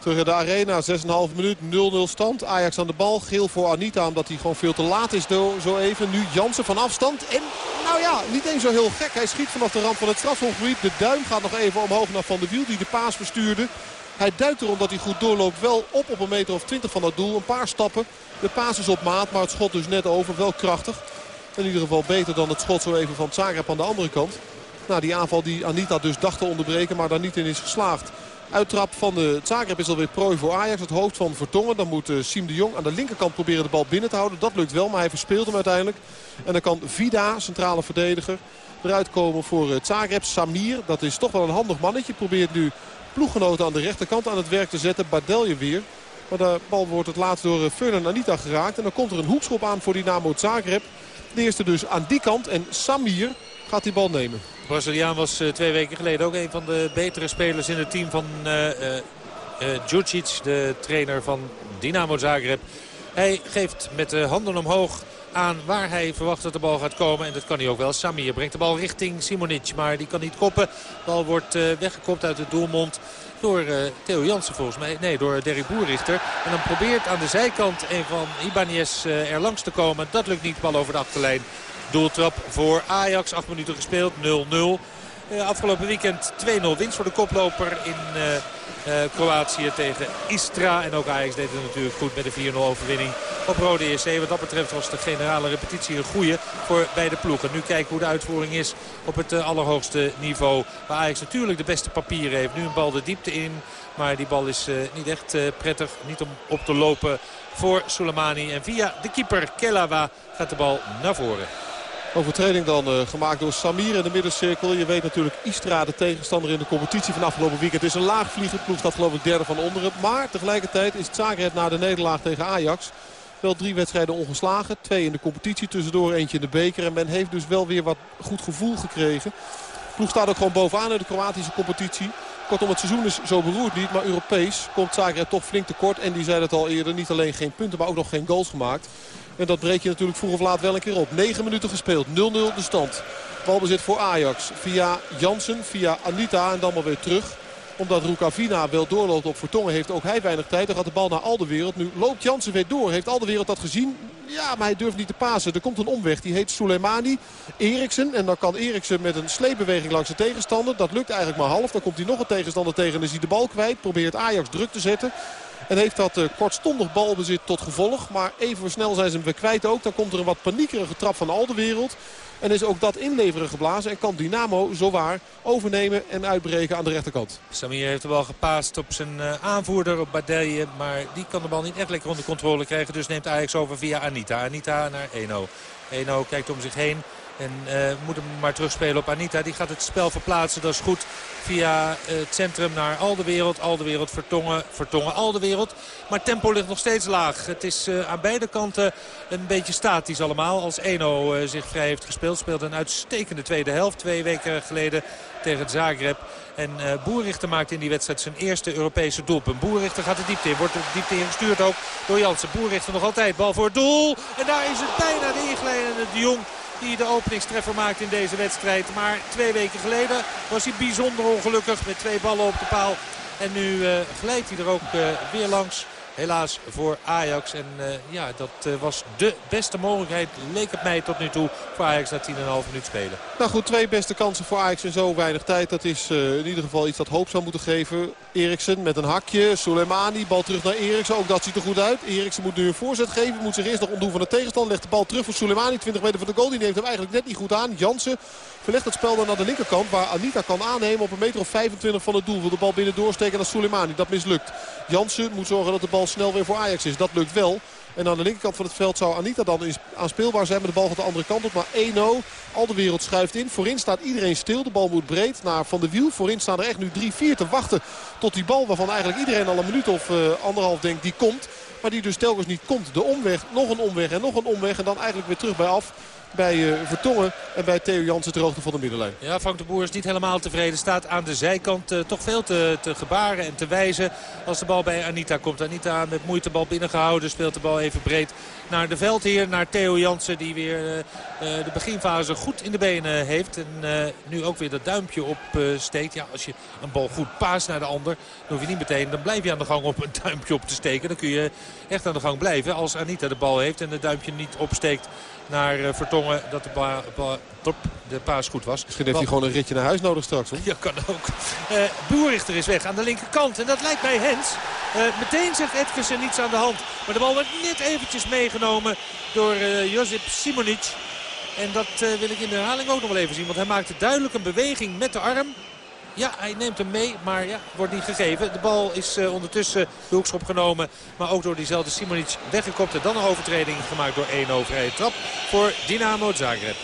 Terug in de arena, 6,5 minuut, 0-0 stand. Ajax aan de bal, geel voor Anita omdat hij gewoon veel te laat is zo even. Nu Jansen van afstand en nou ja, niet eens zo heel gek. Hij schiet vanaf de rand van het strafhofgebied. De duim gaat nog even omhoog naar Van der Wiel die de paas verstuurde. Hij duikt er omdat hij goed doorloopt wel op op een meter of 20 van dat doel. Een paar stappen. De paas is op maat, maar het schot dus net over. Wel krachtig. In ieder geval beter dan het schot zo even van Zagreb aan de andere kant. Nou, die aanval die Anita dus dacht te onderbreken, maar daar niet in is geslaagd. Uittrap van de Zagreb is alweer prooi voor Ajax. Het hoofd van Vertongen. Dan moet uh, Siem de Jong aan de linkerkant proberen de bal binnen te houden. Dat lukt wel, maar hij verspeelt hem uiteindelijk. En dan kan Vida, centrale verdediger, eruit komen voor uh, Zagreb. Samir, dat is toch wel een handig mannetje. Probeert nu ploeggenoten aan de rechterkant aan het werk te zetten. Badelje weer. De bal wordt het laatst door uh, Fernand Anita geraakt. En dan komt er een hoekschop aan voor Dynamo Zagreb. De eerste dus aan die kant. En Samir gaat die bal nemen. Braziliaan was uh, twee weken geleden ook een van de betere spelers in het team van uh, uh, de trainer van Dynamo Zagreb. Hij geeft met de handen omhoog aan waar hij verwacht dat de bal gaat komen. En dat kan hij ook wel. Samir brengt de bal richting Simonic, maar die kan niet koppen. De bal wordt weggekopt uit het doelmond door uh, Theo Jansen volgens mij. Nee, door Derek Boerrichter. En dan probeert aan de zijkant een van Ibanez uh, er langs te komen. Dat lukt niet, bal over de achterlijn. Doeltrap voor Ajax. 8 minuten gespeeld, 0-0. Uh, afgelopen weekend 2-0 winst voor de koploper in uh, Kroatië tegen Istra. En ook Ajax deed het natuurlijk goed met de 4-0 overwinning op Rode EC. Wat dat betreft was de generale repetitie een goede voor beide ploegen. Nu kijken hoe de uitvoering is op het allerhoogste niveau. Waar Ajax natuurlijk de beste papieren heeft. Nu een bal de diepte in. Maar die bal is niet echt prettig. Niet om op te lopen voor Soleimani. En via de keeper Kelawa gaat de bal naar voren. Overtreding dan uh, gemaakt door Samir in de middencirkel. Je weet natuurlijk Istra, de tegenstander in de competitie van afgelopen weekend. Is een laagvliegend ploeg, dat geloof ik derde van onderen. Maar tegelijkertijd is Zagreb na de nederlaag tegen Ajax wel drie wedstrijden ongeslagen. Twee in de competitie, tussendoor eentje in de beker. En men heeft dus wel weer wat goed gevoel gekregen. Ploeg staat ook gewoon bovenaan in de Kroatische competitie. Kortom, het seizoen is zo beroerd niet. Maar Europees komt Zagreb toch flink tekort. En die zei het al eerder, niet alleen geen punten, maar ook nog geen goals gemaakt. En dat breek je natuurlijk vroeg of laat wel een keer op. 9 minuten gespeeld, 0-0 de stand. Balbezit voor Ajax via Jansen, via Anita en dan maar weer terug omdat Rukavina wel doorloopt op Vertongen heeft ook hij weinig tijd. Dan gaat de bal naar Alderwereld. Nu loopt Jansen weer door. Heeft Alderwereld dat gezien? Ja, maar hij durft niet te pasen. Er komt een omweg. Die heet Soleimani. Eriksen. En dan kan Eriksen met een sleepbeweging langs de tegenstander. Dat lukt eigenlijk maar half. Dan komt hij nog een tegenstander tegen en hij de bal kwijt. Probeert Ajax druk te zetten. En heeft dat uh, kortstondig balbezit tot gevolg. Maar even snel zijn ze hem weer kwijt ook. Dan komt er een wat paniekerige trap van Alderwereld. En is ook dat inleveren geblazen. En kan Dynamo zowaar overnemen en uitbreken aan de rechterkant. Samir heeft de bal gepaast op zijn uh, aanvoerder, op. Maar die kan de bal niet echt lekker onder controle krijgen. Dus neemt Ajax over via Anita. Anita naar Eno. Eno kijkt om zich heen. En uh, moet hem maar terugspelen op Anita. Die gaat het spel verplaatsen. Dat is goed. Via uh, het centrum naar Aldewereld. Aldewereld vertongen. Vertongen Aldewereld. Maar tempo ligt nog steeds laag. Het is uh, aan beide kanten een beetje statisch allemaal. Als Eno zich vrij heeft gespeeld. Speelde een uitstekende tweede helft. Twee weken geleden tegen Zagreb. En Boerrichter maakt in die wedstrijd zijn eerste Europese doelpunt. Boerrichter gaat de diepte in. Wordt de diepte ingestuurd ook door Jansen. Boerrichter nog altijd. Bal voor het doel. En daar is het bijna de ingeleidende de Jong die de openingstreffer maakt in deze wedstrijd. Maar twee weken geleden was hij bijzonder ongelukkig met twee ballen op de paal. En nu uh, glijdt hij er ook uh, weer langs. Helaas voor Ajax. En uh, ja, dat uh, was de beste mogelijkheid, leek het mij tot nu toe, voor Ajax na 10,5 minuut spelen. Nou goed, twee beste kansen voor Ajax in zo weinig tijd. Dat is uh, in ieder geval iets dat hoop zou moeten geven. Eriksen met een hakje, Soleimani, bal terug naar Eriksen. Ook dat ziet er goed uit. Eriksen moet nu een voorzet geven, moet zich eerst nog ontdoen van de tegenstand. Legt de bal terug voor Soleimani, 20 meter van de goal. Die neemt hem eigenlijk net niet goed aan. Jansen verlegt het spel dan naar de linkerkant, waar Anita kan aannemen op een meter of 25 van het doel. Wil de bal binnen doorsteken naar Soleimani. Dat mislukt. Jansen moet zorgen dat de bal snel weer voor Ajax is. Dat lukt wel. En aan de linkerkant van het veld zou Anita dan aanspeelbaar zijn. Maar de bal gaat de andere kant op. Maar 1-0. Al de wereld schuift in. Voorin staat iedereen stil. De bal moet breed naar Van de Wiel. Voorin staan er echt nu 3-4 te wachten tot die bal. Waarvan eigenlijk iedereen al een minuut of uh, anderhalf denkt die komt. Maar die dus telkens niet komt. De omweg, nog een omweg en nog een omweg. En dan eigenlijk weer terug bij af bij uh, Vertongen en bij Theo Jansen ter hoogte van de middenlijn. Ja, Frank de Boer is niet helemaal tevreden. Staat aan de zijkant uh, toch veel te, te gebaren en te wijzen als de bal bij Anita komt. Anita met moeite bal binnengehouden, speelt de bal even breed naar de veldheer. Naar Theo Jansen die weer uh, de beginfase goed in de benen heeft. En nu ook weer dat duimpje opsteekt. ja, als je een bal goed paast naar de ander, dan hoef je niet meteen. Dan blijf je aan de gang op een duimpje op te steken. Dan kun je echt aan de gang blijven als Anita de bal heeft en het duimpje niet opsteekt naar uh, Vertongen dat de, ba ba top, de paas goed was. Misschien heeft hij gewoon een ritje naar huis nodig straks. Hoor. Ja, kan ook. Uh, Boerichter is weg aan de linkerkant. En dat lijkt mij Hens. Uh, meteen zegt Edkersen niets aan de hand. Maar de bal werd net eventjes meegenomen door uh, Josip Simonic. En dat wil ik in de herhaling ook nog wel even zien. Want hij maakte duidelijk een beweging met de arm. Ja, hij neemt hem mee, maar ja, wordt niet gegeven. De bal is uh, ondertussen de hoekschop genomen. Maar ook door diezelfde Simonic weggekopt. Dan een overtreding gemaakt door 1 vrije trap voor Dynamo Zagreb.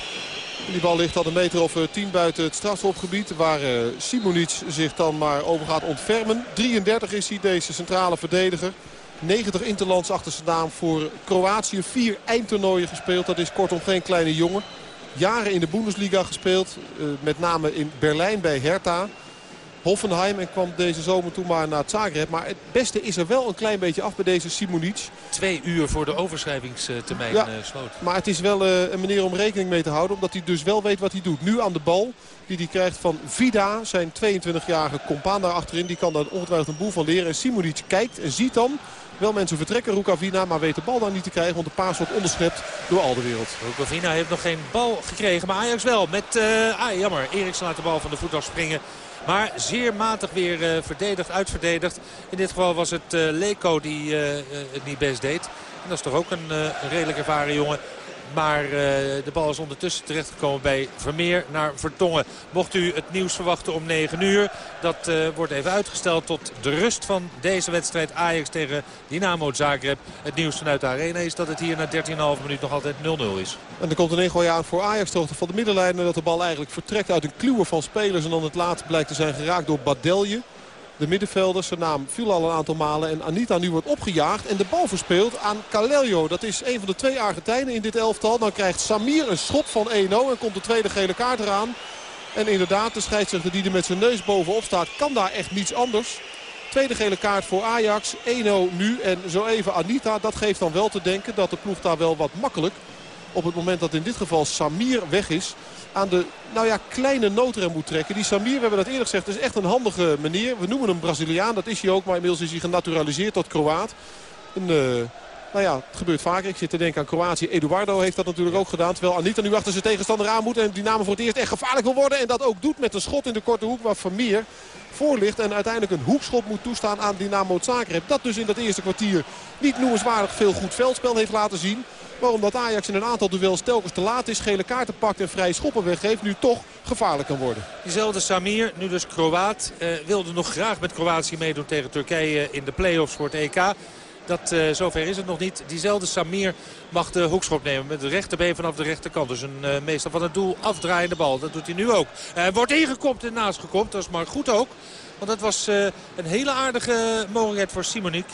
Die bal ligt al een meter of 10 buiten het strafschopgebied. Waar uh, Simonic zich dan maar over gaat ontfermen. 33 is hij, deze centrale verdediger. 90 interlands achter zijn naam voor Kroatië. Vier eindtoernooien gespeeld. Dat is kortom geen kleine jongen. Jaren in de Bundesliga gespeeld. Uh, met name in Berlijn bij Hertha. Hoffenheim en kwam deze zomer toen maar naar Zagreb. Maar het beste is er wel een klein beetje af bij deze Simonic. Twee uur voor de overschrijvingstermijn ja, uh, sloot. Maar het is wel uh, een manier om rekening mee te houden. Omdat hij dus wel weet wat hij doet. Nu aan de bal die hij krijgt van Vida. Zijn 22-jarige compaan daar achterin. Die kan daar ongetwijfeld een boel van leren. En Simonic kijkt en ziet dan wel mensen vertrekken, Rukavina, maar weet de bal dan niet te krijgen. Want de paas wordt onderschept door al de wereld. Rukavina heeft nog geen bal gekregen, maar Ajax wel. Met, uh, ah jammer, Eriksen laat de bal van de voet afspringen. Maar zeer matig weer uh, verdedigd, uitverdedigd. In dit geval was het uh, Leko die het niet best deed. En dat is toch ook een redelijk ervaren jongen. Maar uh, de bal is ondertussen terechtgekomen bij Vermeer naar Vertongen. Mocht u het nieuws verwachten om 9 uur. Dat uh, wordt even uitgesteld tot de rust van deze wedstrijd Ajax tegen Dynamo Zagreb. Het nieuws vanuit de arena is dat het hier na 13,5 minuut nog altijd 0-0 is. En er komt een ingooi aan voor Ajax ter van de middenlijn. Dat de bal eigenlijk vertrekt uit een kluwer van spelers. En dan het laatst blijkt te zijn geraakt door Badelje. De middenvelder, zijn naam viel al een aantal malen. En Anita nu wordt opgejaagd en de bal verspeelt aan Calelio. Dat is een van de twee Argentijnen in dit elftal. Dan krijgt Samir een schot van 1-0 en komt de tweede gele kaart eraan. En inderdaad, de scheidsrechter die er met zijn neus bovenop staat, kan daar echt niets anders. Tweede gele kaart voor Ajax. 1-0 nu en zo even Anita. Dat geeft dan wel te denken dat de ploeg daar wel wat makkelijk... op het moment dat in dit geval Samir weg is aan de nou ja, kleine noodrem moet trekken. Die Samir, we hebben dat eerder gezegd, is echt een handige meneer. We noemen hem Braziliaan, dat is hij ook. Maar inmiddels is hij genaturaliseerd tot Kroaat. Een, uh, nou ja, het gebeurt vaker. Ik zit te denken aan Kroatië. Eduardo heeft dat natuurlijk ook gedaan. Terwijl Anita nu achter zijn tegenstander aan moet. En Dynamo voor het eerst echt gevaarlijk wil worden. En dat ook doet met een schot in de korte hoek waar Vermeer voor ligt. En uiteindelijk een hoekschop moet toestaan aan Dynamo Zagreb. Dat dus in dat eerste kwartier niet noemenswaardig veel goed veldspel heeft laten zien. Maar omdat Ajax in een aantal duels telkens te laat is, gele kaarten pakt en vrij schoppen weggeeft, nu toch gevaarlijk kan worden. Diezelfde Samir, nu dus Kroaat, eh, wilde nog graag met Kroatië meedoen tegen Turkije in de play-offs voor het EK. Dat, uh, zover is het nog niet. Diezelfde Samir mag de hoekschop nemen met de rechterbeen vanaf de rechterkant. Dus een uh, meestal van het doel afdraaiende bal. Dat doet hij nu ook. Hij wordt ingekopt en naast gekopt. Dat is maar goed ook. Want dat was uh, een hele aardige mogelijkheid voor Simonik.